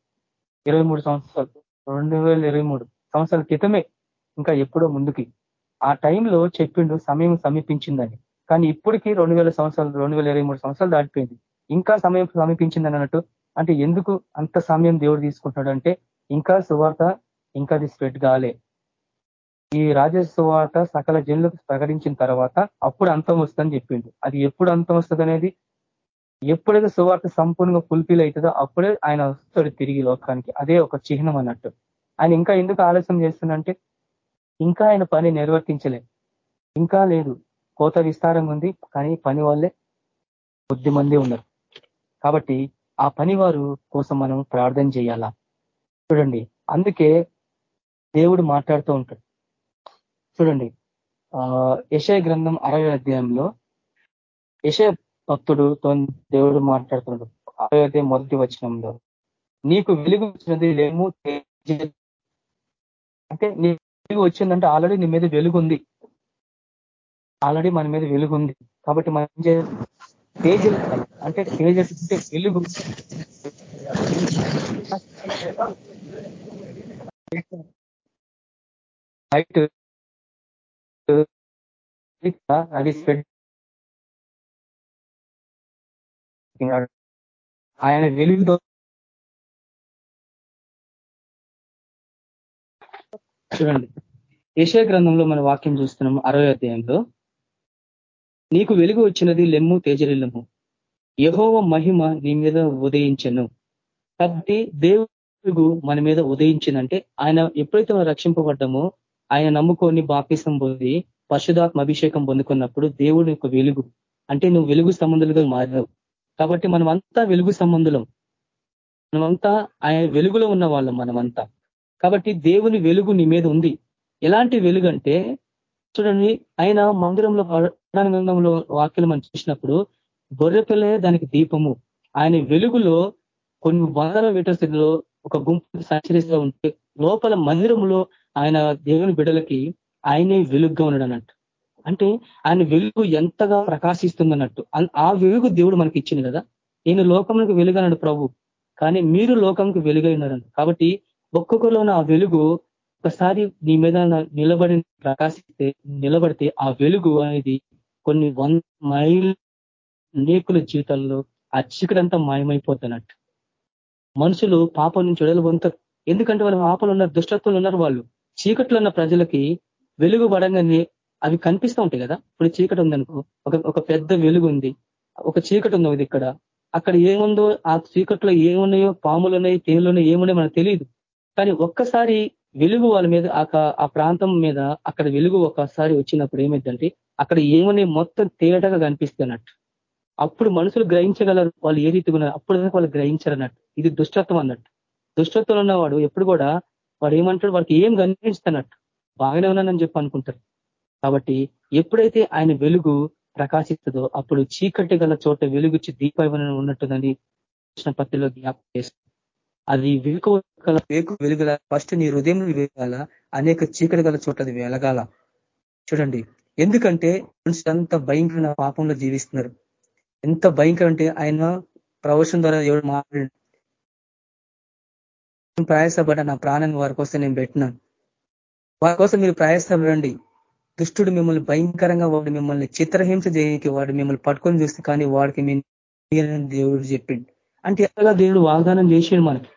ఇరవై మూడు సంవత్సరాలు. రెండు వేల ఇరవై మూడు సంవత్సరాల క్రితమే ఇంకా ఎప్పుడో ముందుకి. ఆ టైంలో చెప్పిండు సమయం సమీపించిందని. కానీ ఇప్పటికీ రెండు వేల సంవత్సరాలు రెండు వేల ఇరవై మూడు సంవత్సరాలు దాటిపోయింది. ఇంకా సమయం సమీపించింది అన్నట్టు అంటే ఎందుకు అంత సమయం దేవుడు తీసుకుంటున్నాడు అంటే ఇంకా సువార్త ఇంకా అది స్ప్రెడ్ కాలే. ఈ రాజ సువార్త సకల జనులకు ప్రకటించిన తర్వాత అప్పుడు అంతం వస్తుందని చెప్పిండు. అది ఎప్పుడు అంతం వస్తుంది అనేది? ఎప్పుడైతే సువార్త సంపూర్ణంగా ఫుల్ఫిల్ అవుతుందో అప్పుడే ఆయన వస్తాడు తిరిగి లోకానికి. అదే ఒక చిహ్నం అన్నట్టు. ఆయన ఇంకా ఎందుకు ఆలస్యం చేస్తుందంటే ఇంకా ఆయన పని నిర్వర్తించలే. ఇంకా లేదు. కోత విస్తారంగా ఉంది కానీ పని వాళ్ళే కొద్ది మంది ఉన్నారు. కాబట్టి ఆ పని వారు కోసం మనం ప్రార్థన చేయాలా? చూడండి అందుకే దేవుడు మాట్లాడుతూ ఉంటాడు. చూడండి ఆ యశయ గ్రంథం అరవై అధ్యాయంలో యశయ భక్తుడు దేవుడు మాట్లాడుతున్నాడు. అరవై అధ్యాయం మొదటి వచనంలో నీకు వెలుగు వచ్చినది లేము అంటే నీ వెలుగు వచ్చిందంటే ఆల్రెడీ నీ మీద వెలుగు ఉంది. ఆల్రెడీ మన మీద వెలుగు ఉంది. కాబట్టి మనం తేజలు అంటే తేజస్ అంటే వెలుగు లైట్ అది స్ప్రెడ్ ఆయన వెలుగుతో. చూడండి. ఏషియా గ్రంథంలో మన వాక్యం చూస్తున్నాము అరవై అధ్యాయంలో. నీకు వెలుగు వచ్చినది లెమ్ము తేజరిల్లము యహోవ మహిమ నీ మీద ఉదయించను. కాబట్టి దేవుడు మన మీద ఉదయించిందంటే ఆయన ఎప్పుడైతే మనం రక్షింపబడ్డామో ఆయన నమ్ముకొని బాపిసం పొంది పశుధాత్మ అభిషేకం పొందుకున్నప్పుడు దేవుడు యొక్క వెలుగు అంటే నువ్వు వెలుగు సంబంధులుగా మారావు. కాబట్టి మనమంతా వెలుగు సంబంధులం. మనమంతా ఆయన వెలుగులో ఉన్న వాళ్ళం మనమంతా. కాబట్టి దేవుని వెలుగు నీ మీద ఉంది. ఎలాంటి వెలుగు అంటే చూడండి ఆయన మందిరంలో గ్రంథంలో మనం చూసినప్పుడు గొర్రెపిల్లే దానికి దీపము. ఆయన వెలుగులో కొన్ని వందల మీటర్స్లో ఒక గుంపు సంచరిస్తూ ఉంటే లోపల మందిరంలో ఆయన దేవుని బిడలకి ఆయనే వెలుగుగా ఉన్నాడు అన్నట్టు అంటే ఆయన వెలుగు ఎంతగా ప్రకాశిస్తుందన్నట్టు. ఆ వెలుగు దేవుడు మనకి ఇచ్చింది కదా. నేను లోకంలోకి వెలుగన్నాడు ప్రభు. కానీ మీరు లోకంకి వెలుగై ఉన్నారంట కాబట్టి ఒక్కొక్కరిలో ఉన్న ఆ వెలుగు ఒకసారి నీ మీద నిలబడి ప్రకాశిస్తే నిలబడితే ఆ వెలుగు అనేది కొన్ని వన్ మైల్ అనేకుల జీవితాల్లో ఆ చీకటంతా మాయమైపోతున్నట్టు. మనుషులు పాపం నుంచి పొందుతారు. ఎందుకంటే వాళ్ళు పాపలు ఉన్నారు దుష్టత్వం ఉన్నారు వాళ్ళు. చీకట్లో ఉన్న ప్రజలకి వెలుగు పడంగానే అవి కనిపిస్తూ ఉంటాయి కదా? ఇప్పుడు చీకటి ఉందనుకో ఒక ఒక పెద్ద వెలుగు ఉంది. ఒక చీకటి ఉంది ఇక్కడ. అక్కడ ఏముందో ఆ చీకట్లో ఏమున్నాయో పాములు ఉన్నాయి తేలు ఉన్నాయి ఏమున్నాయో మనకు తెలియదు. కానీ ఒక్కసారి వెలుగు వాళ్ళ మీద ఆ ప్రాంతం మీద అక్కడ వెలుగు ఒకసారి వచ్చినప్పుడు ఏమైందంటే అక్కడ ఏమని మొత్తం తేటగా కనిపిస్తున్నట్టు. అప్పుడు మనుషులు గ్రహించగలరు వాళ్ళు ఏ రీతి ఉన్నారు అప్పుడు వాళ్ళు గ్రహించారు అన్నట్టు. ఇది దుష్టత్వం అన్నట్టు. దుష్టత్వం ఉన్నవాడు ఎప్పుడు కూడా వాడు ఏమంటాడు? వాడికి ఏం కనిపిస్తున్నట్టు. బాగానే ఉన్నానని చెప్పి అనుకుంటారు. కాబట్టి ఎప్పుడైతే ఆయన వెలుగు ప్రకాశిస్తుందో అప్పుడు చీకటి గల చోట వెలుగుచ్చి దీపావన ఉన్నట్టుందని కృష్ణ పత్రిలో జ్ఞాపకం చేస్తుంది అది వెలుగు వేకు వెలుగుల ఫస్ట్ నీ హృదయం వెలగాల. అనేక చీకటి గల చోట అది వెలగాల. చూడండి. ఎందుకంటే మనుషులంతా భయంకరమైన పాపంలో జీవిస్తున్నారు. ఎంత భయంకరం అంటే ఆయన ప్రవచనం ద్వారా ఎవరు మాట్లాడు ప్రయాసపడ్డా నా ప్రాణాన్ని వారి కోసం నేను పెట్టినాను. వారి కోసం మీరు ప్రయాసపడండి. దుష్టుడు మిమ్మల్ని భయంకరంగా వాడు మిమ్మల్ని చిత్రహింస చేయడానికి వాడు మిమ్మల్ని పట్టుకొని చూస్తే కానీ వాడికి మీ దేవుడు చెప్పిండు. అంటే ఎలాగా దేవుడు వాగ్దానం చేసాడు మనకి?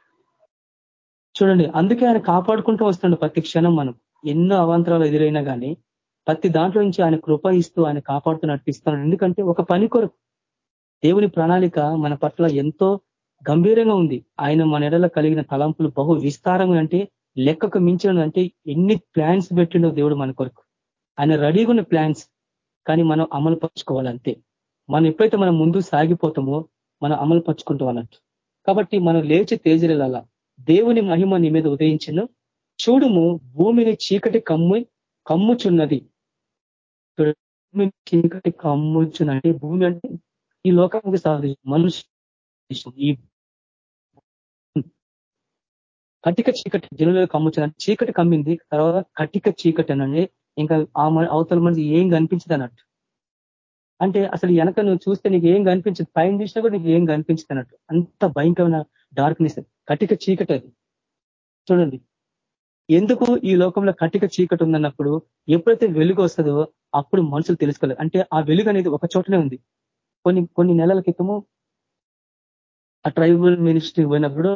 చూడండి అందుకే ఆయన కాపాడుకుంటూ వస్తుండే ప్రతి క్షణం మనం. ఎన్నో అవాంతరాలు ఎదురైనా కానీ ప్రతి దాంట్లో నుంచి ఆయన కృప ఇస్తూ ఆయన కాపాడుతూ నడిపిస్తున్నాడు ఎందుకంటే ఒక పని కొరకు దేవుని ప్రణాళిక మన పట్ల ఎంతో గంభీరంగా ఉంది. ఆయన మన ఎడల కలిగిన తలంపులు బహు విస్తారంగా అంటే లెక్కకు మించిన అంటే ఎన్ని ప్లాన్స్ పెట్టిండో దేవుడు మన కొరకు. ఆయన రెడీగా ఉన్న ప్లాన్స్ కానీ మనం అమలు పరుచుకోవాలంతే మనం ఎప్పుడైతే మనం ముందు సాగిపోతామో మనం అమలు పరుచుకుంటాం అన్నట్టు. కాబట్టి మనం లేచి తేజరిలాల దేవుని మహిమ నీ మీద ఉదయించను. చూడుము భూమిని చీకటి కమ్ము కమ్ముచున్నది. చీకటి కమ్ముచున్నది. భూమి అంటే ఈ లోకానికి సాధి మనుషు ఈ కటిక చీకటి జనులకు కమ్ముచున్నది చీకటి కమ్మింది తర్వాత కటిక చీకటి అనండి. ఇంకా ఆ అవతల మనిషి ఏం కనిపించదు అన్నట్టు. అంటే అసలు వెనక నువ్వు చూస్తే నీకు ఏం కనిపించదు పైన చూసినా కూడా నీకు ఏం కనిపించదు అన్నట్టు. అంత భయంకరమైన డార్క్నెస్ కటిక చీకటి అది. చూడండి. ఎందుకు ఈ లోకంలో కటిక చీకటి ఉందన్నప్పుడు ఎప్పుడైతే వెలుగు వస్తుందో అప్పుడు మనుషులు తెలుసుకోలేదు అంటే ఆ వెలుగు అనేది ఒక చోటనే ఉంది. కొన్ని కొన్ని నెలల క్రితము ఆ ట్రైబల్ మినిస్ట్రీ పోయినప్పుడు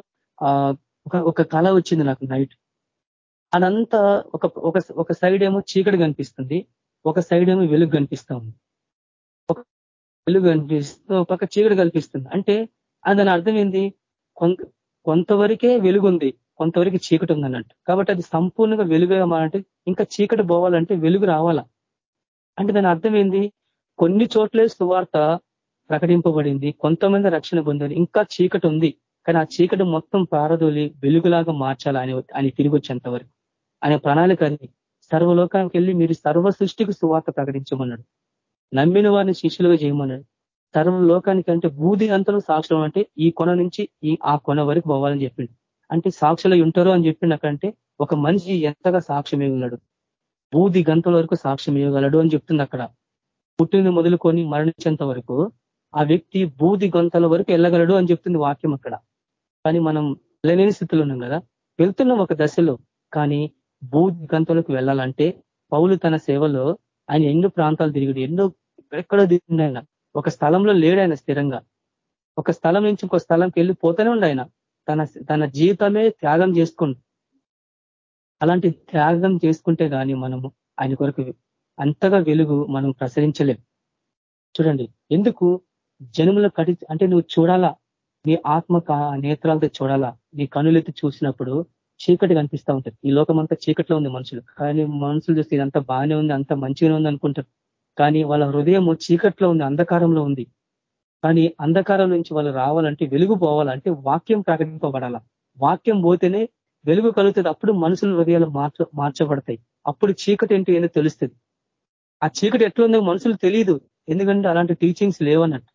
ఒక కళ వచ్చింది నాకు నైట్ అదంతా ఒక ఒక సైడ్ ఏమో చీకటి కనిపిస్తుంది ఒక సైడ్ ఏమో వెలుగు కనిపిస్తా ఉంది. ఒక వెలుగు కనిపిస్తూ ఒక చీకటి కనిపిస్తుంది. అంటే దాని అర్థం ఏంది? కొంతవరకే వెలుగు ఉంది కొంతవరకు చీకటి ఉంది అన్నట్టు కాబట్టి అది సంపూర్ణంగా వెలుగు అంటే ఇంకా చీకటి పోవాలంటే వెలుగు రావాలా? అంటే దాని అర్థం ఏంది? కొన్ని చోట్లే సువార్త ప్రకటింపబడింది. కొంతమంది రక్షణ పొందారు ఇంకా చీకటి ఉంది కానీ ఆ చీకటి మొత్తం పారదోలి వెలుగులాగా మార్చాలి అని అని తిరిగి వచ్చేంత వరకు. ఆయన ప్రణాళిక అది. సర్వలోకానికి వెళ్ళి మీరు సర్వ సృష్టికి సువార్త ప్రకటించమన్నాడు. నమ్మిన వారిని శిష్యులుగా చేయమన్నాడు. సర్వ లోకానికి అంటే బూది అంతలో సాక్షులు అంటే ఈ కొన నుంచి ఈ ఆ కొన వరకు పోవాలని చెప్పిండు. అంటే సాక్షులు ఉంటారు అని చెప్పిండు అక్కడంటే ఒక మనిషి ఎంతగా సాక్ష్యం ఇవ్వగలడు బూది గంటల వరకు సాక్ష్యం ఇవ్వగలడు అని చెప్తుంది అక్కడ. పుట్టిన మొదలుకొని మరణించేంత వరకు ఆ వ్యక్తి బూది గొంతల వరకు వెళ్ళగలడు అని చెప్తుంది వాక్యం అక్కడ. కానీ మనం వెళ్ళలేని స్థితిలో ఉన్నాం కదా? వెళ్తున్నాం ఒక దశలో కానీ బూది గంతలకు వెళ్ళాలంటే పౌలు తన సేవలో ఆయన ఎన్నో ప్రాంతాలు తిరిగిడు ఎన్నో ఎక్కడో తిరిగిండు ఆయన. ఒక స్థలంలో లేడు ఆయన స్థిరంగా. ఒక స్థలం నుంచి ఇంకో స్థలంకి వెళ్ళి పోతూనే ఆయన. తన తన జీవితమే త్యాగం చేసుకోండి. అలాంటి త్యాగం చేసుకుంటే కానీ మనము ఆయన కొరకు అంతగా వెలుగు మనం ప్రసరించలేం. చూడండి ఎందుకు జనములు కటి అంటే నువ్వు చూడాలా? నీ ఆత్మ నేత్రాలతో చూడాలా? నీ కనులెత్తి చూసినప్పుడు చీకటి కనిపిస్తూ ఉంటుంది. ఈ లోకం అంతా చీకట్లో ఉంది మనుషులు. కానీ మనుషులు చూస్తే ఇదంతా బాగానే ఉంది అంత మంచిగానే ఉంది అనుకుంటారు. కానీ వాళ్ళ హృదయం చీకట్లో ఉంది అంధకారంలో ఉంది. కానీ అంధకారం నుంచి వాళ్ళు రావాలంటే వెలుగు పోవాలంటే వాక్యం ప్రకటింపబడాల? వాక్యం పోతేనే వెలుగు కలుగుతుంది. అప్పుడు మనుషుల హృదయాలు మార్చ మార్చబడతాయి. అప్పుడు చీకటి ఏంటి ఏదో తెలుస్తుంది. ఆ చీకటి ఎట్లుందో మనుషులు తెలియదు ఎందుకంటే అలాంటి టీచింగ్స్ లేవన్నట్టు.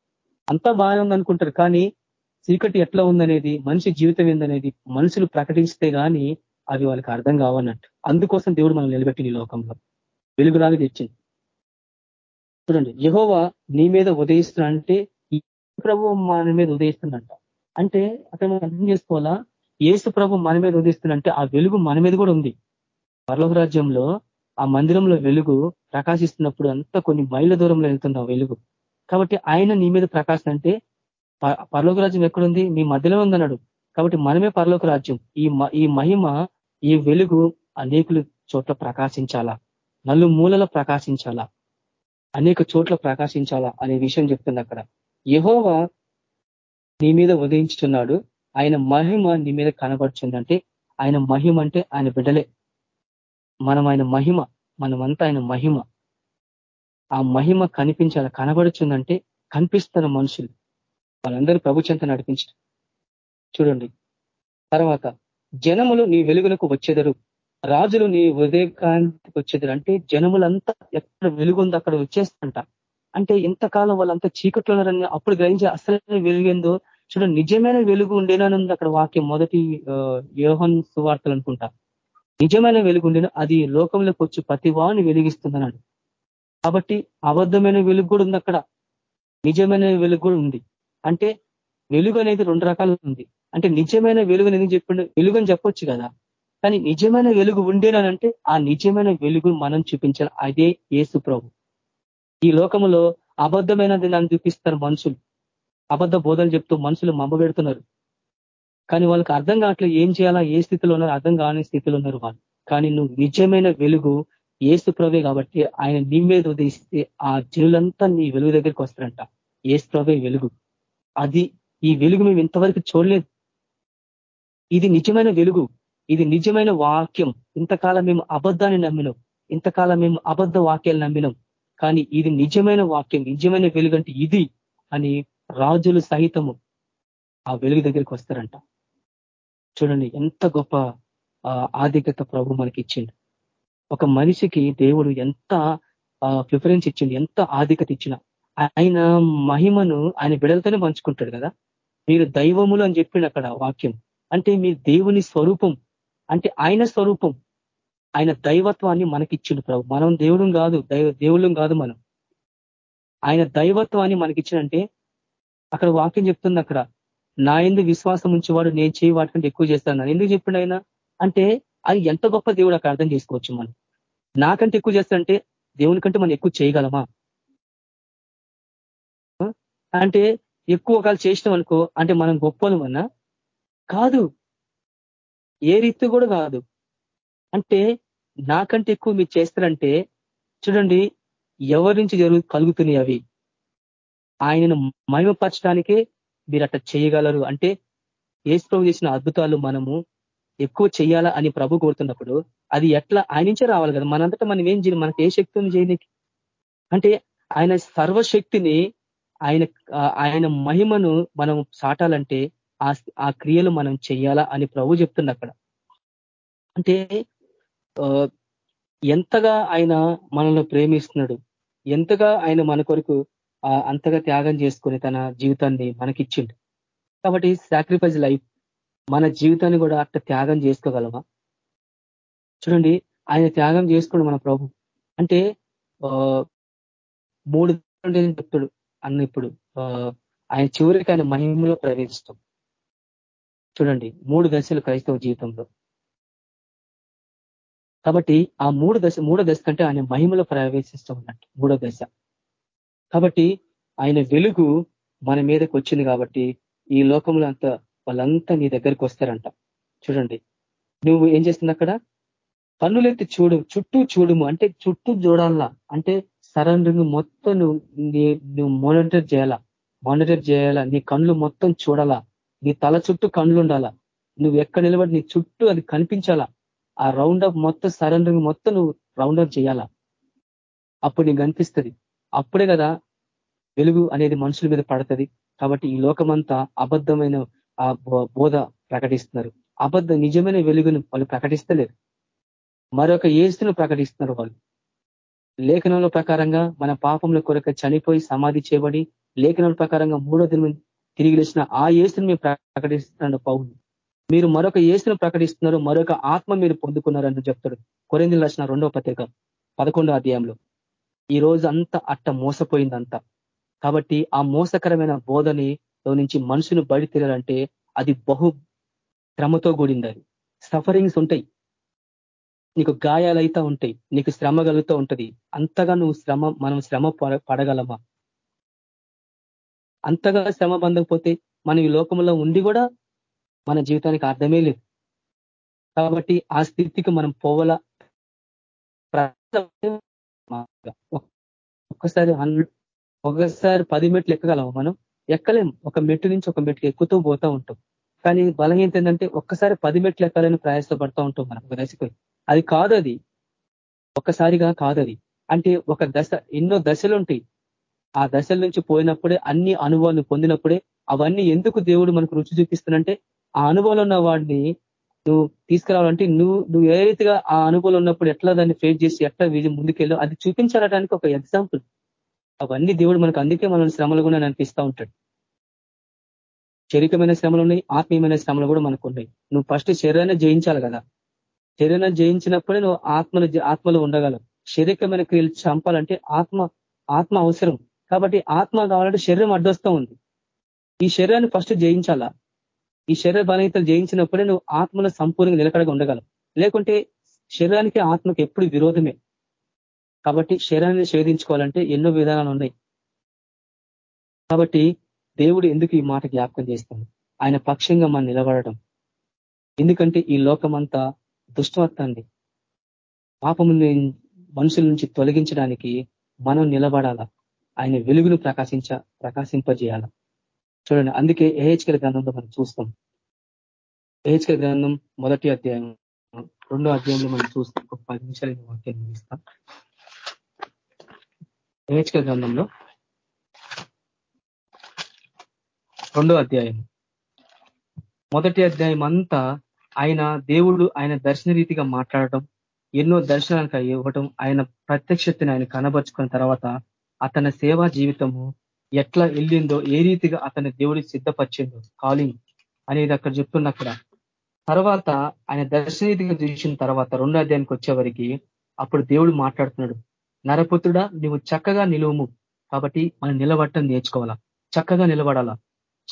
అంతా బాగానే ఉంది అనుకుంటారు కానీ చీకటి ఎట్లా ఉందనేది మనిషి జీవితం ఏందనేది మనుషులు ప్రకటిస్తే కానీ అవి వాళ్ళకి అర్థం కావన్నట్టు అందుకోసం దేవుడు మనం నిలబెట్టింది ఈ లోకంలో. వెలుగులాగా తెచ్చింది చూడండి యహోవా నీ మీద ఉదయిస్తున్నా అంటే ప్రభు మన మీద ఉదయిస్తుందంట. అంటే అక్కడ మనం అర్థం చేసుకోవాలా? ఏసు ప్రభు మన మీద ఉదయిస్తుందంటే ఆ వెలుగు మన మీద కూడా ఉంది. పర్లోక రాజ్యంలో ఆ మందిరంలో వెలుగు ప్రకాశిస్తున్నప్పుడు అంతా కొన్ని మైళ్ళ దూరంలో వెళ్తుంది ఆ వెలుగు. కాబట్టి ఆయన నీ మీద ప్రకాశం అంటే పరలోక రాజ్యం ఎక్కడుంది? మీ మధ్యలో ఉందన్నాడు. కాబట్టి మనమే పరలోక రాజ్యం. ఈ ఈ మహిమ ఈ వెలుగు అనేకులు చోట్ల ప్రకాశించాలా? నలు మూలలో ప్రకాశించాలా? అనేక చోట్ల ప్రకాశించాలా? అనే విషయం చెప్తుంది అక్కడ. యహోవా నీ మీద ఉదయించుతున్నాడు ఆయన మహిమ నీ మీద కనబడుచుందంటే ఆయన మహిమ అంటే ఆయన బిడ్డలే. మనం ఆయన మహిమ మనమంతా ఆయన మహిమ. ఆ మహిమ కనిపించాల కనబడుచుందంటే కనిపిస్తున్న మనుషులు. వాళ్ళందరూ ప్రభు చెంత నడిపించారు. చూడండి. తర్వాత జనములు నీ వెలుగులకు వచ్చేదరు. రాజులు నీ ఉదయకాంతికి వచ్చేదరు. అంటే జనములంతా ఎక్కడ వెలుగుందో అక్కడ వచ్చేస్తంట. అంటే ఎంతకాలం వాళ్ళంతా చీకట్లో ఉన్నారని అప్పుడు గ్రహించి అసలు వెలుగుందో చూడండి నిజమైన వెలుగు ఉండేనని అక్కడ వాక్యం మొదటి యోహన్ సువార్తలు అనుకుంటా. నిజమైన వెలుగు ఉండేను అది లోకంలోకి వచ్చి ప్రతి వెలిగిస్తుంది వెలిగిస్తుందన్నాడు. కాబట్టి అబద్ధమైన వెలుగు కూడా ఉంది అక్కడ. నిజమైన వెలుగు కూడా ఉంది. అంటే వెలుగు అనేది రెండు రకాలు ఉంది. అంటే నిజమైన వెలుగు ఎందుకు చెప్పిండు? వెలుగు అని చెప్పొచ్చు కదా. కానీ నిజమైన వెలుగు ఉండేనంటే ఆ నిజమైన వెలుగు మనం చూపించాలి. అదే ఏసు ప్రభు. ఈ లోకములో అబద్ధమైనది నన్ను చూపిస్తారు మనుషులు. అబద్ధ బోధలు చెప్తూ మనుషులు మమ్మ పెడుతున్నారు. కానీ వాళ్ళకి అర్థం కావట్లేదు ఏం చేయాలా ఏ స్థితిలో ఉన్నారు అర్థం కాని స్థితిలో ఉన్నారు వాళ్ళు. కానీ నువ్వు నిజమైన వెలుగు ఏసు ప్రభే కాబట్టి ఆయన నీ మీద ఉదయిస్తే ఆ జనులంతా నీ వెలుగు దగ్గరికి వస్తారంట. ఏసు ప్రభే వెలుగు. అది ఈ వెలుగు మేము ఇంతవరకు చూడలేదు. ఇది నిజమైన వెలుగు. ఇది నిజమైన వాక్యం. ఇంతకాలం మేము అబద్ధాన్ని నమ్మినాం. ఇంతకాలం మేము అబద్ధ వాక్యాలు నమ్మినాం. కానీ ఇది నిజమైన వాక్యం. నిజమైన వెలుగు అంటే ఇది అని రాజులు సహితము ఆ వెలుగు దగ్గరికి వస్తారంట. చూడండి ఎంత గొప్ప ఆధిక్యత ప్రభు మనకి ఇచ్చిండు ఒక మనిషికి దేవుడు ఎంత ప్రిఫరెన్స్ ఇచ్చిండు ఎంత ఆధిక్యత ఇచ్చిన ఆయన మహిమను ఆయన బిడలతోనే పంచుకుంటాడు కదా. మీరు దైవములు అని చెప్పిండు అక్కడ వాక్యం. అంటే మీ దేవుని స్వరూపం అంటే ఆయన స్వరూపం ఆయన దైవత్వాన్ని మనకిచ్చిండు ప్రభు. మనం దేవుడు కాదు దైవ దేవుళ్ళం కాదు మనం. ఆయన దైవత్వాన్ని మనకిచ్చిండంటే అక్కడ వాక్యం చెప్తుంది అక్కడ నా ఎందు విశ్వాసం ఉంచేవాడు నేను చేయి వాటికంటే ఎక్కువ చేస్తాను ఎందుకు చెప్పిండు ఆయన? అంటే అది ఎంత గొప్ప దేవుడు అక్కడ అర్థం చేసుకోవచ్చు మనం. నాకంటే ఎక్కువ చేస్తాడంటే దేవుని కంటే మనం ఎక్కువ చేయగలమా? అంటే ఎక్కువ ఒకళ్ళు చేసినాం అనుకో అంటే మనం గొప్పలమన్నా కాదు. ఏ రీతి కూడా కాదు. అంటే నాకంటే ఎక్కువ మీరు చేస్తారంటే చూడండి ఎవరి నుంచి జరుగు కలుగుతున్నాయి అవి? ఆయనను మహిమపరచడానికే మీరు అట్లా చేయగలరు. అంటే ఏసు ప్రభు చేసిన అద్భుతాలు మనము ఎక్కువ చేయాలా అని ప్రభు కోరుతున్నప్పుడు అది ఎట్లా ఆయన నుంచే రావాలి కదా? మనంతటా మనం ఏం చేయాలి? మనకి ఏ శక్తి ఉంది చేయడానికి? అంటే ఆయన సర్వశక్తిని ఆయన ఆయన మహిమను మనం సాటాలంటే ఆ క్రియలు మనం చేయాలా అని ప్రభు చెప్తుంది అక్కడ. అంటే ఎంతగా ఆయన మనల్ని ప్రేమిస్తున్నాడు ఎంతగా ఆయన మన కొరకు అంతగా త్యాగం చేసుకొని తన జీవితాన్ని మనకిచ్చిండు. కాబట్టి సాక్రిఫైస్ లైఫ్ మన జీవితాన్ని కూడా అట్ట త్యాగం చేసుకోగలమా? చూడండి ఆయన త్యాగం చేసుకోండి మన ప్రభు. అంటే మూడు చెప్తాడు అన్న ఇప్పుడు ఆయన చివరికి ఆయన మహిమలో ప్రవేశిస్తాం. చూడండి మూడు దశలు క్రైస్తవ జీవితంలో. కాబట్టి ఆ మూడు దశ మూడో దశ కంటే ఆయన మహిమలో ప్రవేశిస్తూ ఉన్నట్టు మూడో దశ. కాబట్టి ఆయన వెలుగు మన మీదకి వచ్చింది కాబట్టి ఈ లోకంలో అంతా వాళ్ళంతా నీ దగ్గరికి వస్తారంట. చూడండి. నువ్వు ఏం చేస్తుంది అక్కడ? కన్నులెత్తి చూడు చుట్టూ చూడుము. అంటే చుట్టూ చూడాలా? అంటే సరౌండింగ్ మొత్తం నువ్వు నువ్వు మానిటర్ చేయాలా? మానిటర్ చేయాలా? నీ కళ్ళు మొత్తం చూడాలా? నీ తల చుట్టూ కళ్ళు ఉండాలా? నువ్వు ఎక్కడ నిలబడి నీ చుట్టూ అది కనిపించాలా? ఆ రౌండ్ అప్ మొత్తం సరౌండింగ్ మొత్తం నువ్వు రౌండ్ అప్ చేయాలా? అప్పుడు నీకు కనిపిస్తుంది అప్పుడే కదా వెలుగు అనేది మనుషుల మీద పడుతుంది. కాబట్టి ఈ లోకమంతా అబద్ధమైన ఆ బోధ ప్రకటిస్తున్నారు. అబద్ధ నిజమైన వెలుగును వాళ్ళు ప్రకటిస్తలేరు. మరొక ఏసును ప్రకటిస్తున్నారు వాళ్ళు. లేఖనంలో ప్రకారంగా మన పాపంలో కొరక చనిపోయి సమాధి చేయబడి లేఖనం ప్రకారంగా మూడో దినం తిరిగి లేచిన ఆ ఏసును మేము ప్రకటిస్తున్నాడు పౌరులు మీరు మరొక ఏసును ప్రకటిస్తున్నారు మరొక ఆత్మ మీరు పొందుకున్నారని చెప్తాడు. కొరింది లక్షణ రెండవ పత్రిక పదకొండో అధ్యాయంలో. ఈ రోజు అంతా అట్ట మోసపోయిందంతా. కాబట్టి ఆ మోసకరమైన బోధని నుంచి మనుషులు బయట తిరాలంటే అది బహు శ్రమతో కూడింది అది సఫరింగ్స్ ఉంటాయి. నీకు గాయాలైతా ఉంటాయి. నీకు శ్రమ కలుగుతూ ఉంటది. అంతగా నువ్వు శ్రమ మనం శ్రమ పడగలమా? అంతగా శ్రమ పొందకపోతే మనం ఈ లోకంలో ఉండి కూడా మన జీవితానికి అర్థమే లేదు. కాబట్టి ఆ స్థితికి మనం పోవాల? ఒక్కసారి ఒకసారి పది మెట్లు ఎక్కగలము మనం? ఎక్కలేం. ఒక మెట్టు నుంచి ఒక మెట్టుకి ఎక్కుతూ పోతూ ఉంటాం. కానీ బలహీనత ఏంటంటే ఒక్కసారి పది మెట్లు ఎక్కాలని ప్రయాసపడుతూ ఉంటాం మనం ఒక దశకు. అది కాదు అది. ఒక్కసారిగా కాదు అది. అంటే ఒక దశ ఎన్నో దశలు ఉంటాయి. ఆ దశల నుంచి పోయినప్పుడే అన్ని అనుభవాలు పొందినప్పుడే అవన్నీ ఎందుకు దేవుడు మనకు రుచి చూపిస్తున్నంటే ఆ అనుభవంలో ఉన్న వాడిని నువ్వు తీసుకురావాలంటే నువ్వు నువ్వు ఏ రీతిగా ఆ అనుభవం ఉన్నప్పుడు ఎట్లా దాన్ని ఫేస్ చేసి ఎట్లా ముందుకెళ్ళో అది చూపించడానికి ఒక ఎగ్జాంపుల్ అవన్నీ దేవుడు మనకు అందుకే మనం శ్రమలు కూడా అనిపిస్తూ ఉంటాడు. శరీరమైన శ్రమలు ఉన్నాయి ఆత్మీయమైన శ్రమలు కూడా మనకు ఉన్నాయి. నువ్వు ఫస్ట్ శరీరాన్ని జయించాలి కదా. శరీరాన్ని జయించినప్పుడే నువ్వు ఆత్మలు ఆత్మలు ఉండగలవు. శరీరమైన క్రియలు చంపాలంటే ఆత్మ ఆత్మ అవసరం. కాబట్టి ఆత్మ కావాలంటే శరీరం అడ్డొస్తూ ఉంది. ఈ శరీరాన్ని ఫస్ట్ జయించాలా? ఈ శరీర బలహీతలు జయించినప్పుడే నువ్వు ఆత్మలో సంపూర్ణంగా నిలకడగా ఉండగలవు. లేకుంటే శరీరానికి ఆత్మకి ఎప్పుడు విరోధమే. కాబట్టి శరీరాన్ని షేధించుకోవాలంటే ఎన్నో విధానాలు ఉన్నాయి. కాబట్టి దేవుడు ఎందుకు ఈ మాట జ్ఞాపకం చేస్తాడు? ఆయన పక్షంగా మనం నిలబడటం ఎందుకంటే ఈ లోకమంతా దుష్టవత్తాన్ని పాపము మనుషుల నుంచి తొలగించడానికి మనం నిలబడాల? ఆయన వెలుగును ప్రకాశించ ప్రకాశింపజేయాల? చూడండి అందుకే ఏహెచ్కల గ్రంథంలో మనం చూస్తాం. ఏహెచ్కల గ్రంథం మొదటి అధ్యాయం రెండో అధ్యాయంలో మనం చూస్తాం. ఒక పది నిమిషాలు వాక్యం ముగిస్తాం. ఏహెచ్కల గ్రంథంలో రెండో అధ్యాయం. మొదటి అధ్యాయం అంతా ఆయన దేవుడు ఆయన దర్శన రీతిగా మాట్లాడటం ఎన్నో దర్శనానికి ఇవ్వటం ఆయన ప్రత్యక్షతని ఆయన కనబరుచుకున్న తర్వాత అతని సేవా జీవితము ఎట్లా వెళ్ళిందో ఏ రీతిగా అతని దేవుడికి సిద్ధపరిచిందో కాలింగ్ అనేది అక్కడ చెప్తున్న అక్కడ. తర్వాత ఆయన దర్శనీతిగా చూసిన తర్వాత రెండో అధ్యాయానికి వచ్చేవరికి అప్పుడు దేవుడు మాట్లాడుతున్నాడు నరపుత్రుడా నువ్వు చక్కగా నిలువము కాబట్టి మనం నిలబట్టం నేర్చుకోవాలా? చక్కగా నిలబడాలా?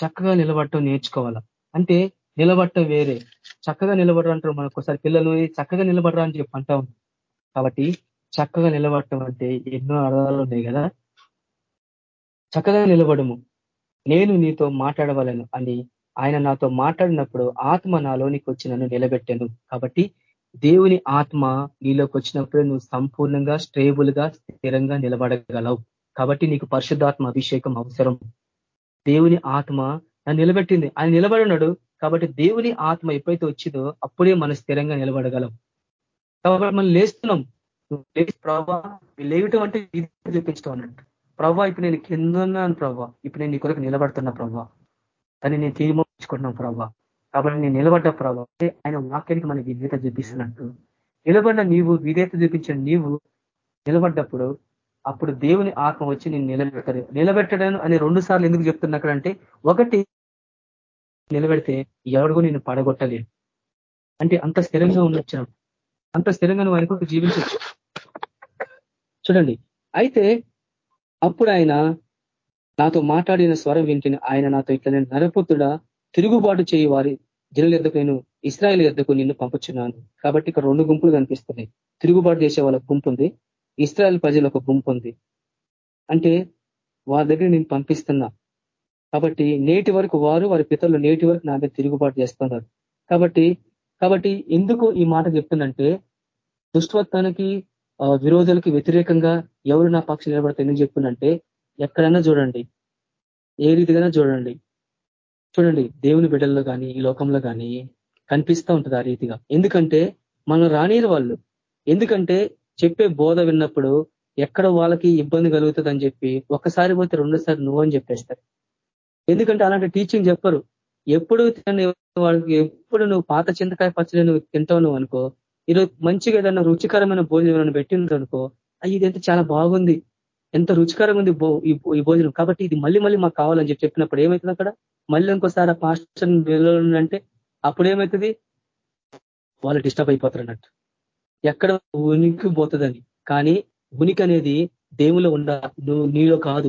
చక్కగా నిలబడటం నేర్చుకోవాలా. అంటే నిలబడటం వేరే. చక్కగా నిలబడరు అంటారు మనకు ఒకసారి పిల్లలు చక్కగా నిలబడరా అని చెప్పి అంటాం కాబట్టి చక్కగా నిలబడటం అంటే ఎన్నో అర్థాలు ఉన్నాయి కదా. చక్కగా నిలబడము. నేను నీతో మాట్లాడవలను అని ఆయన నాతో మాట్లాడినప్పుడు ఆత్మ నాలోనికి వచ్చి నన్ను నిలబెట్టాను. కాబట్టి దేవుని ఆత్మ నీలోకి వచ్చినప్పుడు నువ్వు సంపూర్ణంగా స్టేబుల్గా స్థిరంగా నిలబడగలవు. కాబట్టి నీకు పరిశుద్ధాత్మ అభిషేకం అవసరం. దేవుని ఆత్మ నన్ను నిలబెట్టింది. ఆయన నిలబడినాడు కాబట్టి దేవుని ఆత్మ ఎప్పుడైతే వచ్చిందో అప్పుడే మనం స్థిరంగా నిలబడగలం. కాబట్టి మనం లేస్తున్నాం. ప్రభా లేవటం అంటే చూపించడం అన్నట్టు ప్రభా ఇప్పుడు నేను కింద ఉన్నాను ప్రభా. ఇప్పుడు నేను నీ కొరకు నిలబడుతున్నా ప్రభా. దాన్ని నేను తీర్మానించుకుంటున్నాను ప్రభా. కాబట్టి నేను నిలబడ్డ ప్రభా. ఆయన వాక్యానికి మన విధేత చూపిస్తున్నట్టు. నిలబడిన నీవు విధేత చూపించిన నీవు నిలబడ్డప్పుడు అప్పుడు దేవుని ఆత్మ వచ్చి నేను నిలబెట్టదు. నిలబెట్టడం అని రెండు సార్లు ఎందుకు చెప్తున్నా ఒకటి నిలబెడితే ఎవరిగో నేను పడగొట్టలేను అంటే అంత స్థిరంగా ఉండొచ్చాను అంత స్థిరంగా నువ్వు ఆయనకు జీవించవచ్చు చూడండి. అయితే అప్పుడు ఆయన నాతో మాట్లాడిన స్వరం వింటిని ఆయన నాతో ఇట్లా నేను నరపుత్రుడా తిరుగుబాటు చేయి వారి జనుల ఎద్దకు నేను ఇస్రాయల్ ఎద్దకు నిన్ను పంపుచున్నాను. కాబట్టి ఇక్కడ రెండు గుంపులు కనిపిస్తున్నాయి. తిరుగుబాటు చేసే వాళ్ళ గుంపు ఉంది. ఇస్రాయల్ ప్రజలు ఒక గుంపు ఉంది. అంటే వారి దగ్గర నేను పంపిస్తున్నా. కాబట్టి నేటి వరకు వారు వారి పితరులు నేటి వరకు నా దగ్గర తిరుగుబాటు చేస్తున్నారు. కాబట్టి కాబట్టి ఎందుకు ఈ మాట చెప్తుందంటే దుష్టత్వానికి విరోధులకి వ్యతిరేకంగా ఎవరు నా పక్షి నిలబడతారు ఎందుకు చెప్తుందంటే ఎక్కడైనా చూడండి. ఏ రీతిగానే చూడండి. చూడండి దేవుని బిడ్డల్లో కానీ ఈ లోకంలో కానీ కనిపిస్తూ ఉంటుంది ఆ రీతిగా. ఎందుకంటే మనం రానియరు వాళ్ళు. ఎందుకంటే చెప్పే బోధ విన్నప్పుడు ఎక్కడ వాళ్ళకి ఇబ్బంది కలుగుతుంది అని చెప్పి ఒక్కసారి పోతే రెండోసారి నువ్వు అని చెప్పేస్తారు. ఎందుకంటే అలాంటి టీచింగ్ చెప్పరు. ఎప్పుడు వాళ్ళకి ఎప్పుడు నువ్వు పాత చింతకాయ పచ్చడి నువ్వు తింటావు నువ్వు అనుకో ఈరోజు మంచిగా ఏదన్నా రుచికరమైన భోజనం పెట్టింది అనుకో ఇది ఎంత చాలా బాగుంది. ఎంత రుచికరంగా ఉంది ఈ భోజనం. కాబట్టి ఇది మళ్ళీ మళ్ళీ మాకు కావాలని చెప్పి చెప్పినప్పుడు ఏమవుతుంది అక్కడ మళ్ళీ ఇంకోసారి ఆ పాస్టర్ అంటే అప్పుడు ఏమవుతుంది వాళ్ళు డిస్టర్బ్ అయిపోతారు అన్నట్టు. ఎక్కడ ఉనికి పోతుందని. కానీ ఉనికి అనేది దేవులో ఉండ నువ్వు నీలో కాదు.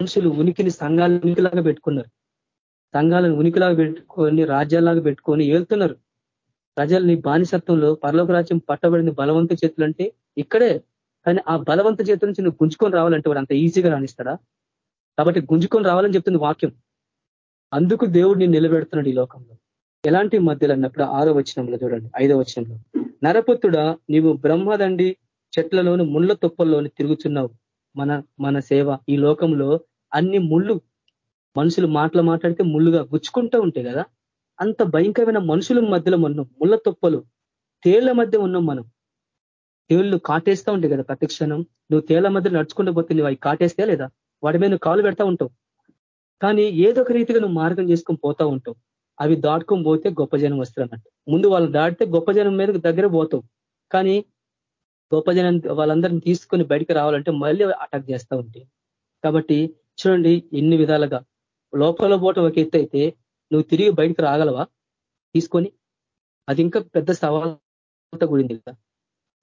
మనుషులు ఉనికిని సంఘాల ఉనికిలాగా పెట్టుకున్నారు. సంఘాలను ఉనికిలాగా పెట్టుకొని రాజ్యాలాగా పెట్టుకొని వెళ్తున్నారు ప్రజల్ని బానిసత్వంలో పరలోక రాజ్యం పట్టబడిన బలవంత చేతులు అంటే ఇక్కడే. కానీ ఆ బలవంత చేతుల నుంచి నువ్వు గుంజుకొని రావాలంటే వాడు అంత ఈజీగా రాణిస్తాడా? కాబట్టి గుంజుకొని రావాలని చెప్తుంది వాక్యం. అందుకు దేవుడు నేను నిలబెడుతున్నాడు ఈ లోకంలో. ఎలాంటి మధ్యలో అన్నప్పుడు ఆరో వచనంలో చూడండి ఐదో వచనంలో. నరపుత్రుడా నీవు బ్రహ్మదండి చెట్లలోని ముళ్ళ తుప్పల్లోని తిరుగుతున్నావు మన మన సేవ. ఈ లోకంలో అన్ని ముళ్ళు మనుషులు మాటలు మాట్లాడితే ముళ్ళుగా గుచ్చుకుంటూ ఉంటాయి కదా. అంత భయంకరమైన మనుషుల మధ్యలో మనం ముళ్ళ తుప్పలు తేళ్ళ మధ్య ఉన్నాం మనం. తేళ్ళు కాటేస్తూ ఉంటాయి కదా ప్రతిక్షణం నువ్వు తేళ్ళ మధ్య నడుచుకుంటూ పోతే నువ్వు అవి కాటేస్తే లేదా? వాడి మీద నువ్వు కాలు పెడతా ఉంటావు. కానీ ఏదో ఒక రీతిగా నువ్వు మార్గం చేసుకొని పోతా ఉంటావు. అవి దాటుకొని పోతే గొప్ప జనం వస్తారు ముందు వాళ్ళు దాటితే గొప్ప జనం మీద దగ్గర పోతాం. కానీ గొప్ప జనం వాళ్ళందరినీ తీసుకొని బయటికి రావాలంటే మళ్ళీ అటాక్ చేస్తూ ఉంటాయి. కాబట్టి చూడండి ఎన్ని విధాలుగా. లోపల పోవటం ఒక ఎత్తు అయితే నువ్వు తిరిగి బయటకు రాగలవా? తీసుకొని అది ఇంకా పెద్ద సవాల్తో కూడింది కదా.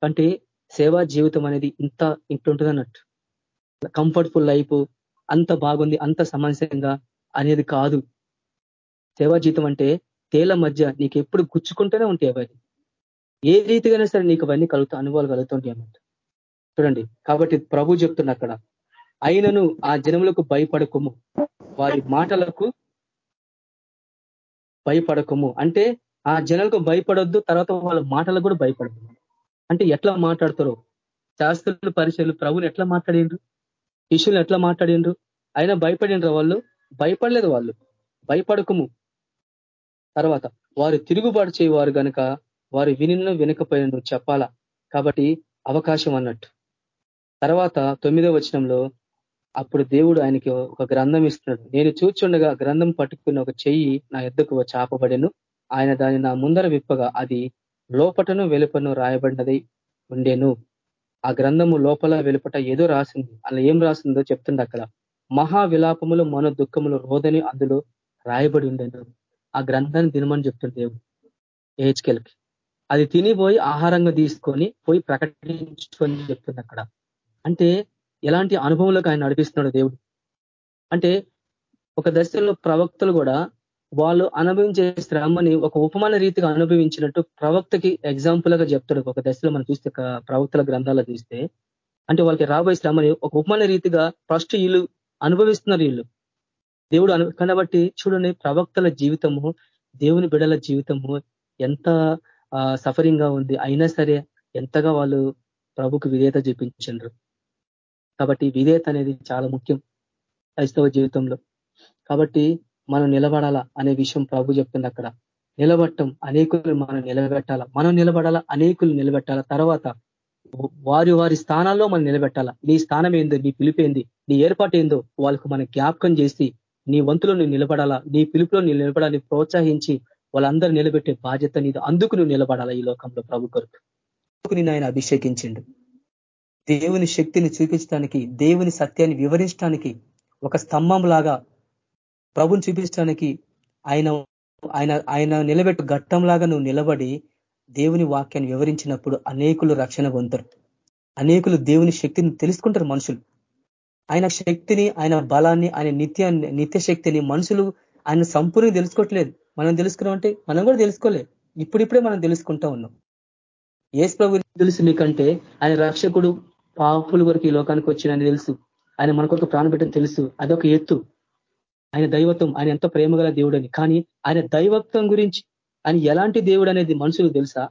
అంటే సేవా జీవితం అనేది ఇంత ఇంటుంటుంది అన్నట్టు. కంఫర్ట్ఫుల్ లైఫ్ అంత బాగుంది అంత సమస్యంగా అనేది కాదు. సేవా జీతం అంటే తేల మధ్య నీకు ఎప్పుడు గుచ్చుకుంటూనే ఉంటాయి అవన్నీ. ఏ రీతిగానే సరే నీకు అవన్నీ కలుగుతా అనుభవాలు కలుగుతుంటాయి అన్నమాట. చూడండి కాబట్టి ప్రభు చెప్తున్న అక్కడ అయినను ఆ జనములకు భయపడకము వారి మాటలకు భయపడకము. అంటే ఆ జనాలకు భయపడొద్దు తర్వాత వాళ్ళ మాటలకు కూడా భయపడదు అంటే ఎట్లా మాట్లాడతారో? శాస్త్రులు పరిచయలు ప్రభుని ఎట్లా మాట్లాడిండ్రు? శిష్యులు ఎట్లా మాట్లాడిండ్రు? అయినా భయపడిండ్రు వాళ్ళు? భయపడలేదు వాళ్ళు. భయపడకము. తర్వాత వారు తిరుగుబాటు చేయవారు కనుక వారు వినిను వినకపోయిన చెప్పాలా? కాబట్టి అవకాశం అన్నట్టు. తర్వాత తొమ్మిదో వచనంలో అప్పుడు దేవుడు ఆయనకి ఒక గ్రంథం ఇస్తున్నాడు. నేను చూచుండగా గ్రంథం పట్టుకున్న ఒక చెయ్యి నా ఎద్దుకు చాపబడెను. ఆయన దాని నా ముందర విప్పగా అది లోపటను వెలుపను రాయబడినది ఉండేను. ఆ గ్రంథము లోపల వెలుపట ఏదో రాసింది. అలా ఏం రాసిందో చెప్తుంది అక్కడ మహా విలాపములు మన దుఃఖములు రోదని అందులో రాయబడి ఉండేను. ఆ గ్రంథాన్ని తినమని చెప్తుంది దేవుడు ఏహెచ్కెల్కి. అది తినిపోయి ఆహారంగా తీసుకొని పోయి ప్రకటించుకొని చెప్తుంది అక్కడ. అంటే ఎలాంటి అనుభవంలోకి ఆయన నడిపిస్తున్నాడు దేవుడు? అంటే ఒక దశలో ప్రవక్తలు కూడా వాళ్ళు అనుభవించే శ్రమని ఒక ఉపమాన రీతిగా అనుభవించినట్టు ప్రవక్తకి ఎగ్జాంపుల్గా చెప్తాడు ఒక దశలో మనం చూస్తే ప్రవక్తల గ్రంథాలు చూస్తే. అంటే వాళ్ళకి రాబోయే శ్రమని ఒక ఉపమాన రీతిగా ఫస్ట్ వీళ్ళు అనుభవిస్తున్నారు వీళ్ళు. దేవుడు అను కనబట్టి చూడండి ప్రవక్తల జీవితము దేవుని బిడల జీవితము ఎంత సఫరింగ్గా ఉంది. అయినా సరే ఎంతగా వాళ్ళు ప్రభుకు విధేయత చూపించారు కాబట్టి విధేయత అనేది చాలా ముఖ్యం క్రైస్తవ జీవితంలో. కాబట్టి మనం నిలబడాలా అనే విషయం ప్రభు చెప్తుంది అక్కడ. నిలబట్టం అనేకులు మనం నిలబెట్టాలా? మనం నిలబడాలా? అనేకులు నిలబెట్టాలా? తర్వాత వారి వారి స్థానాల్లో మనం నిలబెట్టాలా? నీ స్థానం ఏందో? నీ పిలిపేంది నీ ఏర్పాటు ఏందో వాళ్ళకు మనం జ్ఞాపకం చేసి నీ వంతులో నువ్వు నిలబడాలా? నీ పిలుపులో నువ్వు నిలబడాలని ప్రోత్సహించి వాళ్ళందరూ నిలబెట్టే బాధ్యత నీది. అందుకు నువ్వు నిలబడాలా ఈ లోకంలో ప్రభు కొరకు? నేను ఆయన అభిషేకించిండు. దేవుని శక్తిని చూపించడానికి దేవుని సత్యాన్ని వివరించడానికి ఒక స్తంభం లాగా ప్రభుని చూపించడానికి ఆయన ఆయన ఆయన నిలబెట్టు ఘట్టంలాగా నువ్వు నిలబడి దేవుని వాక్యాన్ని వివరించినప్పుడు అనేకులు రక్షణ పొందుతారు. అనేకులు దేవుని శక్తిని తెలుసుకుంటారు మనుషులు. ఆయన శక్తిని ఆయన బలాన్ని ఆయన నిత్య నిత్య శక్తిని మనుషులు ఆయన సంపూర్ణంగా తెలుసుకోవట్లేదు. మనం తెలుసుకున్నామంటే మనం కూడా తెలుసుకోలేదు. ఇప్పుడిప్పుడే మనం తెలుసుకుంటా ఉన్నాం. ఏసు ప్రభు తెలుసు నీకంటే ఆయన రక్షకుడు పాపుల వరకు ఈ లోకానికి వచ్చినని తెలుసు. ఆయన మనకొక ప్రాణం పెట్టని తెలుసు. అదొక ఎత్తు. ఆయన దైవత్వం. ఆయన ఎంత ప్రేమగల దేవుడని. కానీ ఆయన దైవత్వం గురించి ఆయన ఎలాంటి దేవుడు అనేది మనుషులకు తెలుసా?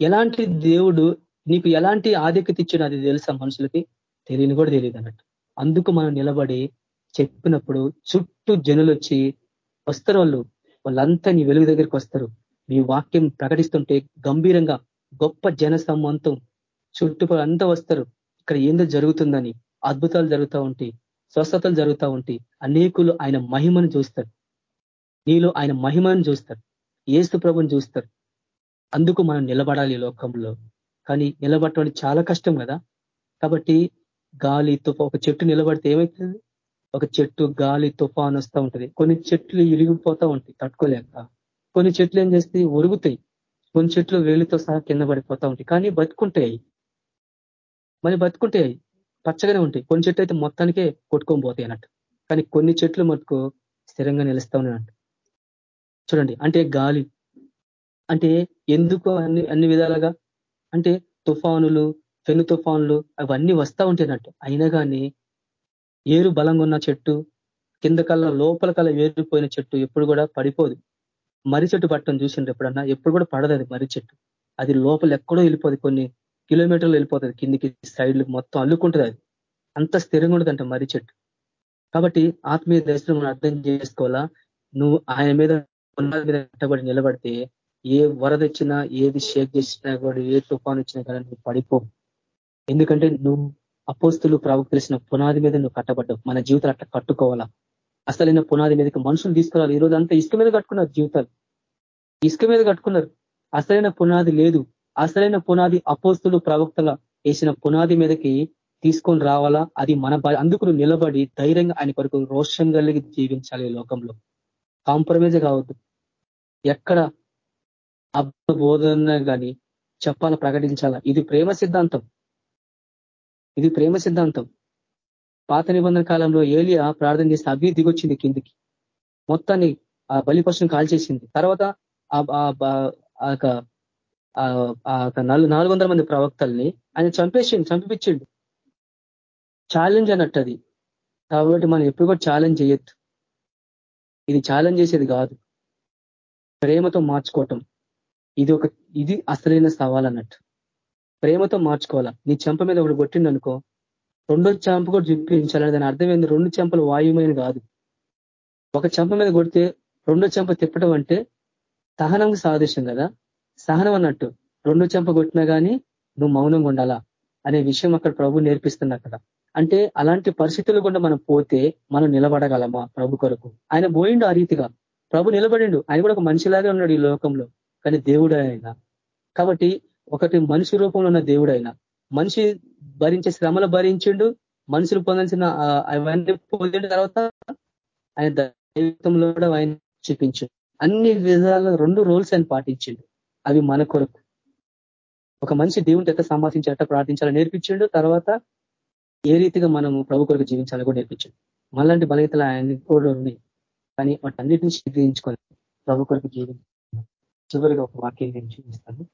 ఎలాంటి దేవుడు నీకు ఎలాంటి ఆధిక్యత ఇచ్చిన అది తెలుసా మనుషులకి? తెలియని కూడా తెలియదు అన్నట్టు. అందుకు మనం నిలబడి చెప్పినప్పుడు చుట్టూ జనులు వచ్చి వస్తారు వాళ్ళు. వాళ్ళంతా నీ వెలుగు దగ్గరికి వస్తారు. నీ వాక్యం ప్రకటిస్తుంటే గంభీరంగా గొప్ప జన సంబంధం చుట్టుపక్కల అంతా వస్తారు. ఇక్కడ ఏందో జరుగుతుందని అద్భుతాలు జరుగుతూ ఉంటాయి స్వస్థతలు జరుగుతూ ఉంటాయి. అనేకులు ఆయన మహిమను చూస్తారు. నీలో ఆయన మహిమను చూస్తారు. ఏసు ప్రభుని చూస్తారు. అందుకు మనం నిలబడాలి లోకంలో. కానీ నిలబడటం చాలా కష్టం కదా. కాబట్టి గాలి తుఫా ఒక చెట్టు నిలబడితే ఏమవుతుంది? ఒక చెట్టు గాలి తుఫాన్ వస్తూ ఉంటుంది. కొన్ని చెట్లు ఇరిగిపోతూ ఉంటాయి తట్టుకోలేక. కొన్ని చెట్లు ఏం చేస్తాయి? ఒరుగుతాయి. కొన్ని చెట్లు వేలితో సహా కింద పడిపోతూ ఉంటాయి. కానీ బతుకుంటాయి మరి బతుకుంటాయి పచ్చగానే ఉంటాయి. కొన్ని చెట్లు అయితే మొత్తానికే కొట్టుకొని పోతాయి అన్నట్టు. కానీ కొన్ని చెట్లు మటుకు స్థిరంగా నిలుస్తా ఉన్నట్టు చూడండి అంటే గాలి అంటే ఎందుకు అన్ని అన్ని విధాలుగా? అంటే తుఫానులు పెను తుఫాన్లు అవన్నీ వస్తూ ఉంటాయినట్టు అయినా కానీ ఏరు బలంగా ఉన్న చెట్టు కింద కల్లా లోపల కల్లా ఏరిపోయిన చెట్టు ఎప్పుడు కూడా పడిపోదు. మర్రి చెట్టు పట్టడం చూసిండ్రు ఎప్పుడన్నా? ఎప్పుడు కూడా పడదు అది మర్రి చెట్టు. అది లోపల ఎక్కడో వెళ్ళిపోదు కొన్ని కిలోమీటర్లు వెళ్ళిపోతుంది. కిందికి సైడ్లు మొత్తం అల్లుకుంటుంది అది. అంత స్థిరంగా ఉంటుందంట మర్రి చెట్టు. కాబట్టి ఆత్మీయ దర్శనం మనం అర్థం చేసుకోవాలా? నువ్వు ఆయన మీద పునాది మీద కట్టబడి నిలబడితే ఏ వరద వచ్చినా ఏది షేక్ చేసినా కూడా ఏ తుఫాన్ వచ్చినా కానీ నువ్వు పడిపోవు ఎందుకంటే నువ్వు అపోస్తులు ప్రవక్తలిసిన పునాది మీద నువ్వు కట్టబడ్డావు. మన జీవితాలు అట్లా కట్టుకోవాలా? అసలైన పునాది మీదకి మనుషులు తీసుకురావాలి. రోజు అంతా ఇసుక మీద కట్టుకున్నారు జీవితాలు. ఇసుక మీద కట్టుకున్నారు. అసలైన పునాది లేదు. అసలైన పునాది అపోస్తులు ప్రవక్తల వేసిన పునాది మీదకి తీసుకొని రావాలా? అది మన అందుకు నిలబడి ధైర్యంగా ఆయన కొరకు రోషం కలిగి జీవించాలి లోకంలో. కాంప్రమైజ్ కావద్దు. ఎక్కడ అబ్బ బోధన కానీ చెప్పాల ప్రకటించాలా? ఇది ప్రేమ సిద్ధాంతం. ఇది ప్రేమ సిద్ధాంతం. పాత నిబంధన కాలంలో ఏలియా ప్రార్థన చేస్తే అగ్ని దిగొచ్చింది కిందికి. మొత్తాన్ని ఆ బలిపశుని కాల్చేసింది. తర్వాత నాలుగు వందల మంది ప్రవక్తల్ని ఆయన చంపేసిండు చంపించిండు ఛాలెంజ్ అన్నట్టు అది. కాబట్టి మనం ఎప్పుడు కూడా ఛాలెంజ్ చేయొద్దు. ఇది ఛాలెంజ్ చేసేది కాదు. ప్రేమతో మార్చుకోవటం. ఇది ఒక ఇది అసలైన సవాల్ అన్నట్టు ప్రేమతో మార్చుకోవాలా? నీ చెంప మీద ఒకటి కొట్టిండు అనుకో రెండో చెంప కూడా చూపించాలని దాని అర్థం ఏంది? రెండు చెంపలు వాయుమైన కాదు. ఒక చెంప మీద కొడితే రెండో చెంప తిప్పడం అంటే సహనం సాదృశ్యం కదా? సహనం అన్నట్టు రెండు చెంప కొట్టినా కానీ నువ్వు మౌనంగా ఉండాలా? అనే విషయం అక్కడ ప్రభు నేర్పిస్తుంది అక్కడ అంటే అలాంటి పరిస్థితులు కూడా మనం పోతే మనం నిలబడగలమా ప్రభు కొరకు? ఆయన పోయిండు ఆ రీతిగా. ప్రభు నిలబడిండు. ఆయన కూడా ఒక మనిషిలాగే ఉన్నాడు ఈ లోకంలో కానీ దేవుడు ఆయన. కాబట్టి ఒకటి మనిషి రూపంలో ఉన్న దేవుడు ఆయన మనిషి భరించే శ్రమలు భరించిండు మనుషులు పొందాల్సిన అవన్నీ పొందిన తర్వాత ఆయన దైవత్వంలో కూడా ఆయన చూపించు. అన్ని విధాల రెండు రోల్స్ ఆయన పాటించిండు. అవి మన కొరకు. ఒక మనిషి దేవుని ఎట్లా సంభాషించేట ప్రార్థించాలని నేర్పించిండు తర్వాత ఏ రీతిగా మనము ప్రభు కొరకు జీవించాలో కూడా నేర్పించండి. మళ్ళంటి బలహీతలు ఆయన కూడా ఉన్నాయి. కానీ వాటన్నిటిని స్వీకరించుకొని ప్రభు కొరకు జీవించాలి చివరిగా ఒక వాక్యం నేను చూపిస్తాను.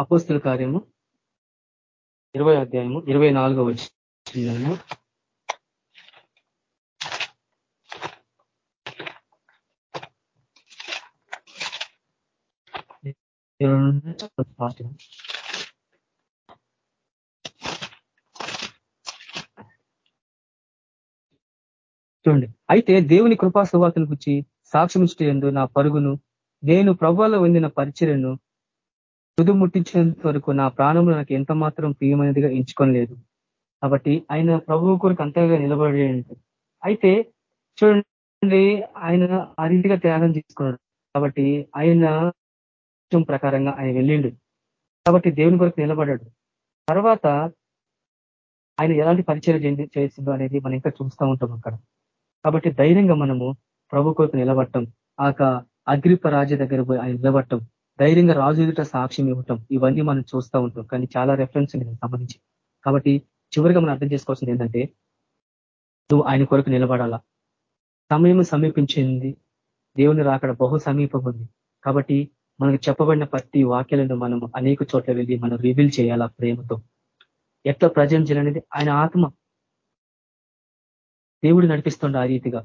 అపోస్తుల కార్యము ఇరవై అధ్యాయము ఇరవై నాలుగో వచ్చిందము చూడండి. అయితే దేవుని కృపా సువార్తను గుచ్చి సాక్ష్యం నా పరుగును నేను ప్రభువాలో పొందిన పరిచయను తుదు ముట్టించేంత వరకు నా ప్రాణంలో నాకు ఎంత మాత్రం ప్రియమైనదిగా ఎంచుకోలేదు కాబట్టి ఆయన ప్రభువు కొరకు అంతగా నిలబడి అయితే చూడండి ఆయన ఆ రీతిగా త్యాగం చేసుకున్నాడు. కాబట్టి ఆయన ప్రకారంగా ఆయన వెళ్ళిండు. కాబట్టి దేవుని కొరకు నిలబడ్డాడు. తర్వాత ఆయన ఎలాంటి పరిచయం చేసిందో అనేది మనం ఇంకా చూస్తూ ఉంటాం అక్కడ. కాబట్టి ధైర్యంగా మనము ప్రభు కొరకు నిలబడటం ఆక అగ్రిప రాజు దగ్గర పోయి ఆయన నిలబడటం ధైర్యంగా రాజు ఎదుట సాక్ష్యం ఇవ్వటం ఇవన్నీ మనం చూస్తూ ఉంటాం. కానీ చాలా రెఫరెన్స్ సంబంధించి. కాబట్టి చివరిగా మనం అర్థం చేసుకోవాల్సింది ఏంటంటే నువ్వు ఆయన కొరకు నిలబడాలా? సమయం సమీపించింది. దేవుని రాకడ బహు సమీపం ఉంది కాబట్టి మనకు చెప్పబడిన ప్రతి వాక్యాలను మనం అనేక చోట్ల వెళ్ళి మనం రివీల్ చేయాలా ప్రేమతో? ఎట్లా ప్రజలు చేయాలనేది ఆయన ఆత్మ. దేవుడు నడిపిస్తుండ ఆ రీతిగా.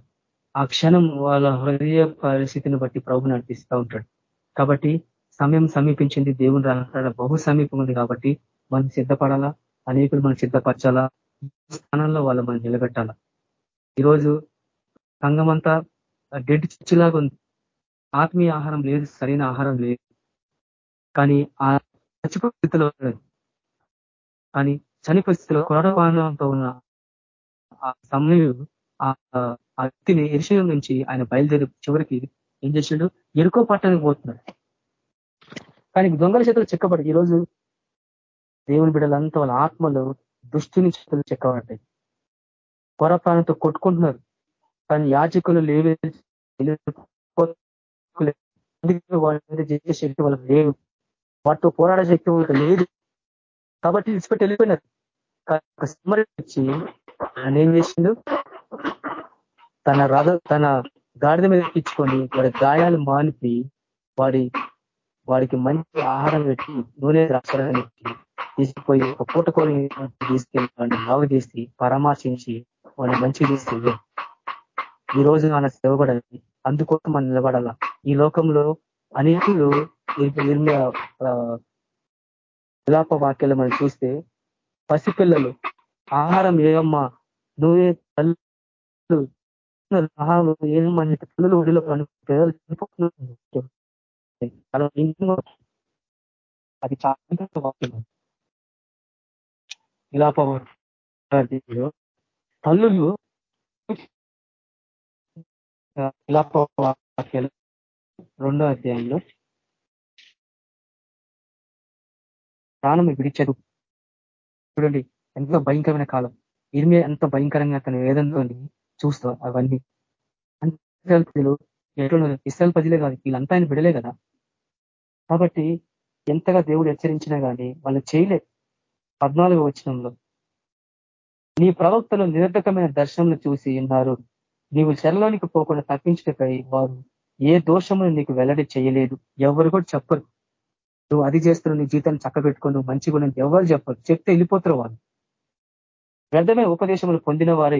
ఆ క్షణం వాళ్ళ హృదయ పరిస్థితిని బట్టి ప్రభు నడిపిస్తూ ఉంటాడు. కాబట్టి సమయం సమీపించింది దేవుని రాకడ బహు సమీపం ఉంది కాబట్టి మనం సిద్ధపడాలా? అనేకులు మనం సిద్ధపరచాలా? స్థానంలో వాళ్ళు మనం నిలబెట్టాలా? ఈరోజు సంఘం అంతా డెడ్ చిచ్చులాగా ఉంది. ఆత్మీయ ఆహారం లేదు సరైన ఆహారం లేదు. కానీ ఆ చచ్చిపోయిలో కానీ చని పరిస్థితిలో కొరడపానంతో ఉన్న ఆ సమయం ఆ వ్యక్తిని ఇరుషయం నుంచి ఆయన బయలుదేరి చివరికి ఏం చేసిండు? ఎరుకో పట్టడానికి పోతున్నాడు. కానీ దొంగల చేతులు చెక్కబడి ఈరోజు దేవుని బిడ్డలంతా వాళ్ళ ఆత్మలు దుష్టుని చేతులు చెక్కబడ్డాయి. కొర ప్రాణంతో కొట్టుకుంటున్నారు. కానీ యాచకులు లేవే చేసే శక్తి వాళ్ళకి లేదు? వాటితో పోరాడే శక్తి వాళ్ళకి లేదు. కాబట్టి విడిచిపెట్టి వెళ్ళిపోయినారు. స్మరణ వచ్చి ఆయన ఏం చేసిండు? తన రథ తన గాడిద మీద ఎక్కించుకొని వాడి గాయాలు మానిపి వాడి వాడికి మంచి ఆహారం పెట్టి నూనె రాష్ట్రాన్ని పెట్టి తీసుకుపోయి ఒక పూట కోరి తీసుకెళ్ళి వాడిని బాగు చేసి పరామర్శించి వాడిని మంచి తీసి ఈ రోజు ఆయన సేవబడాలి అందుకోసం మనం నిలబడాల. ఈ లోకంలో అనేకులు విలాప వాక్యాలు మనం చూస్తే పసిపిల్లలు ఆహారం ఏమమ్మా నువ్వే తల్లు ఆహారం ఏమని పిల్లలు ఒడిలో పిల్లలు అది చాలా వాక్యం. ఇలా తల్లులు ఇలా వాక్యాలు. రెండో అధ్యాయంలో ప్రాణం విడిచదు చూడండి ఎంతో భయంకరమైన కాలం. ఇరిమే ఎంత భయంకరంగా తన వేదంలోని చూస్తా అవన్నీ. ప్రజలు ఎట్లా ఇస్రాయల్ ప్రజలే కాదు వీళ్ళంతా ఆయన బిడలే కదా. కాబట్టి ఎంతగా దేవుడు హెచ్చరించినా కానీ వాళ్ళు చేయలేదు పద్నాలుగో వచనంలో నీ ప్రవక్తలు నిరర్ధకమైన దర్శనం చూసి ఉన్నారు. నీవు చెరలోనికి పోకుండా తప్పించుటకై వారు ఏ దోషమును నీకు వెల్లడి చేయలేదు. ఎవరు కూడా చెప్పరు. నువ్వు అది చేస్తున్నావు నీ జీవితాన్ని చక్కబెట్టుకొని నువ్వు మంచిగా ఉన్నది ఎవరు చెప్పరు. చెప్తే వెళ్ళిపోతారు వాళ్ళు. వ్యర్థమైన ఉపదేశములు పొందిన వారే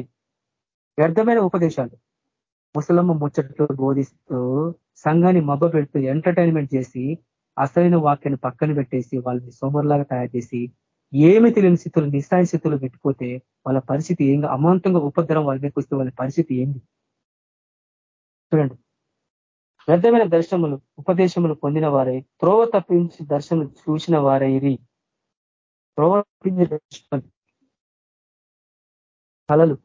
వ్యర్థమైన ఉపదేశాలు. ముసలమ్మ ముచ్చట్లు బోధిస్తూ సంఘాన్ని మబ్బ పెడుతూ ఎంటర్టైన్మెంట్ చేసి అసలైన వాక్యాన్ని పక్కన పెట్టేసి వాళ్ళని సోమరులాగా తయారు చేసి ఏమి తెలియని స్థితులు నిస్సాయ స్థితులు పెట్టిపోతే వాళ్ళ పరిస్థితి ఏం అమాంతంగా ఉపద్రవం వాళ్ళ మీద వస్తే వాళ్ళ పరిస్థితి ఏంది? చూడండి. వ్యర్థమైన దర్శనములు ఉపదేశములు పొందిన వారే త్రోవ తప్పించి దర్శనం చూసిన వారైరి త్రోవ తప్పించి కళలు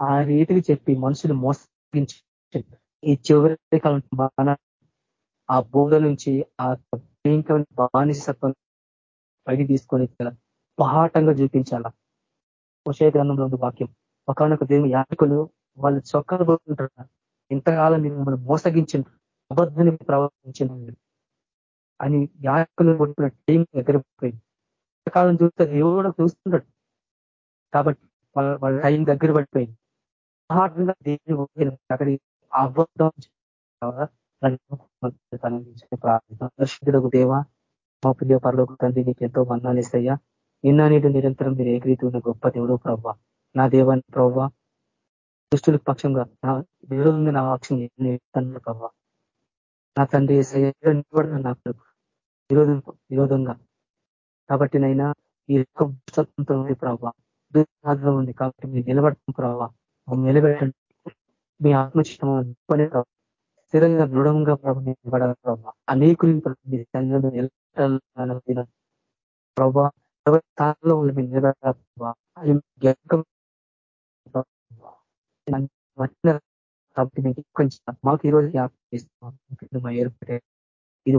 ఆ రీతికి చెప్పి మనుషులు మోసగించి ఈ చివరి కాలం మన ఆ బోధ నుంచి ఆ భయంకరమైన బానిసత్వం పైకి తీసుకొని పహాటంగా చూపించాల. విషయ గ్రంథంలో ఉంది వాక్యం. ఒకనొక దేవుని యాజకులు వాళ్ళు చొక్కలు పోతుంటారు ఇంతకాలం మీరు మిమ్మల్ని మోసగించిన అబద్ధాన్ని ప్రవర్తించిన అని యాజకులు కొట్టిన టీం దగ్గర పోయింది ఇంతకాలం చూస్తే దేవుడు కూడా చూస్తుంటాడు. కాబట్టి వాళ్ళ వాళ్ళ టైం దగ్గర పడిపోయింది. పహాటంగా దేవుని అక్కడి అబద్ధం ప్రార్థించుడు దేవ మా ప్రియ పరలోక తండ్రి నీకు ఎంతో వందాలిస్తయ్యా నిన్న నీటి నిరంతరం మీరు ఏకరీతి ఉన్న గొప్ప దేవుడు ప్రవ్వ నా దేవాన్ని ప్రవ్వ దుష్టుల పక్షంగా నా విరోధంగా నా పక్షం తండ్రి ప్రవ్వ నా తండ్రి నాకు విరోధం విరోధంగా కాబట్టి నైనా ఈ పుస్తకంతో ఉంది ప్రవ్వ ఉంది కాబట్టి మీరు నిలబడటం ప్రవ్వ నిలబెట్టండి మీ ఆత్మచిష్టం స్థిరంగా దృఢంగా ప్రభు. నిలబడాలి ప్రభావ అనేకులు ప్రభా స్థానంలో వాళ్ళు కాబట్టి మీకు కొంచెం మాకు ఈరోజు జ్ఞాపకం ఏర్పడే ఇది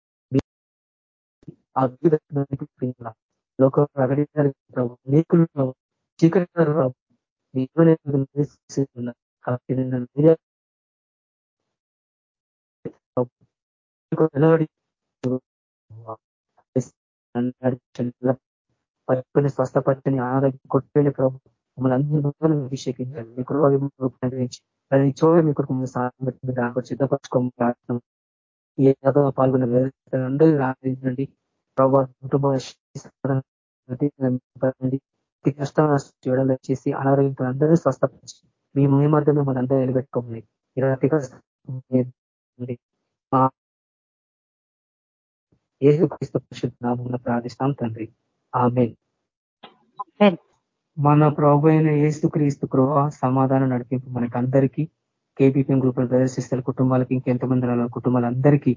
ఇల్లు లోకం ప్రకటించారు ప్రభు. నీకులు చీకటి నిలబడి పరిపూర్ణ స్వస్థపరిచని ఆరోగ్యం కొట్టుకెళ్ళి ప్రభు. మమ్మల్ని అందరూ అభిషేకించాలి మీ కృప అనుగ్రహించి ప్రతి చోట మీ కొరకు సాయం పెట్టి దానికి సిద్ధపరచుకోమని ప్రార్థన ఏ పాల్గొన్న అందరూ రాండి ప్రభావ చేసి అనారోగ్యంతో అందరూ స్వస్థపరిచి మీ మధ్య మిమ్మల్ని అందరూ నిలబెట్టుకోమని ఇరవై ఏసు క్రీస్తు పరిశుద్ధ ప్రార్థిస్తాం తండ్రి. ఆమె మన ప్రభు అయిన ఏసు క్రీస్తు కృహ సమాధానం నడిపింపు మనకి అందరికీ కేబీపీఎం గ్రూపులు ప్రదర్శిస్తారు కుటుంబాలకి ఇంకెంతమంది కుటుంబాలందరికీ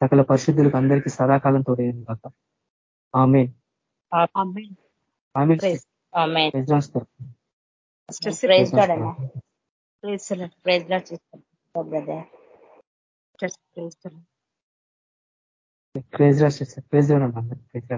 సకల పరిశుద్ధులకు అందరికీ సదాకాలం తోడేది కాక ఆమె ప్రైజ్. రాసి ప్రైజ్ ప్రైజ్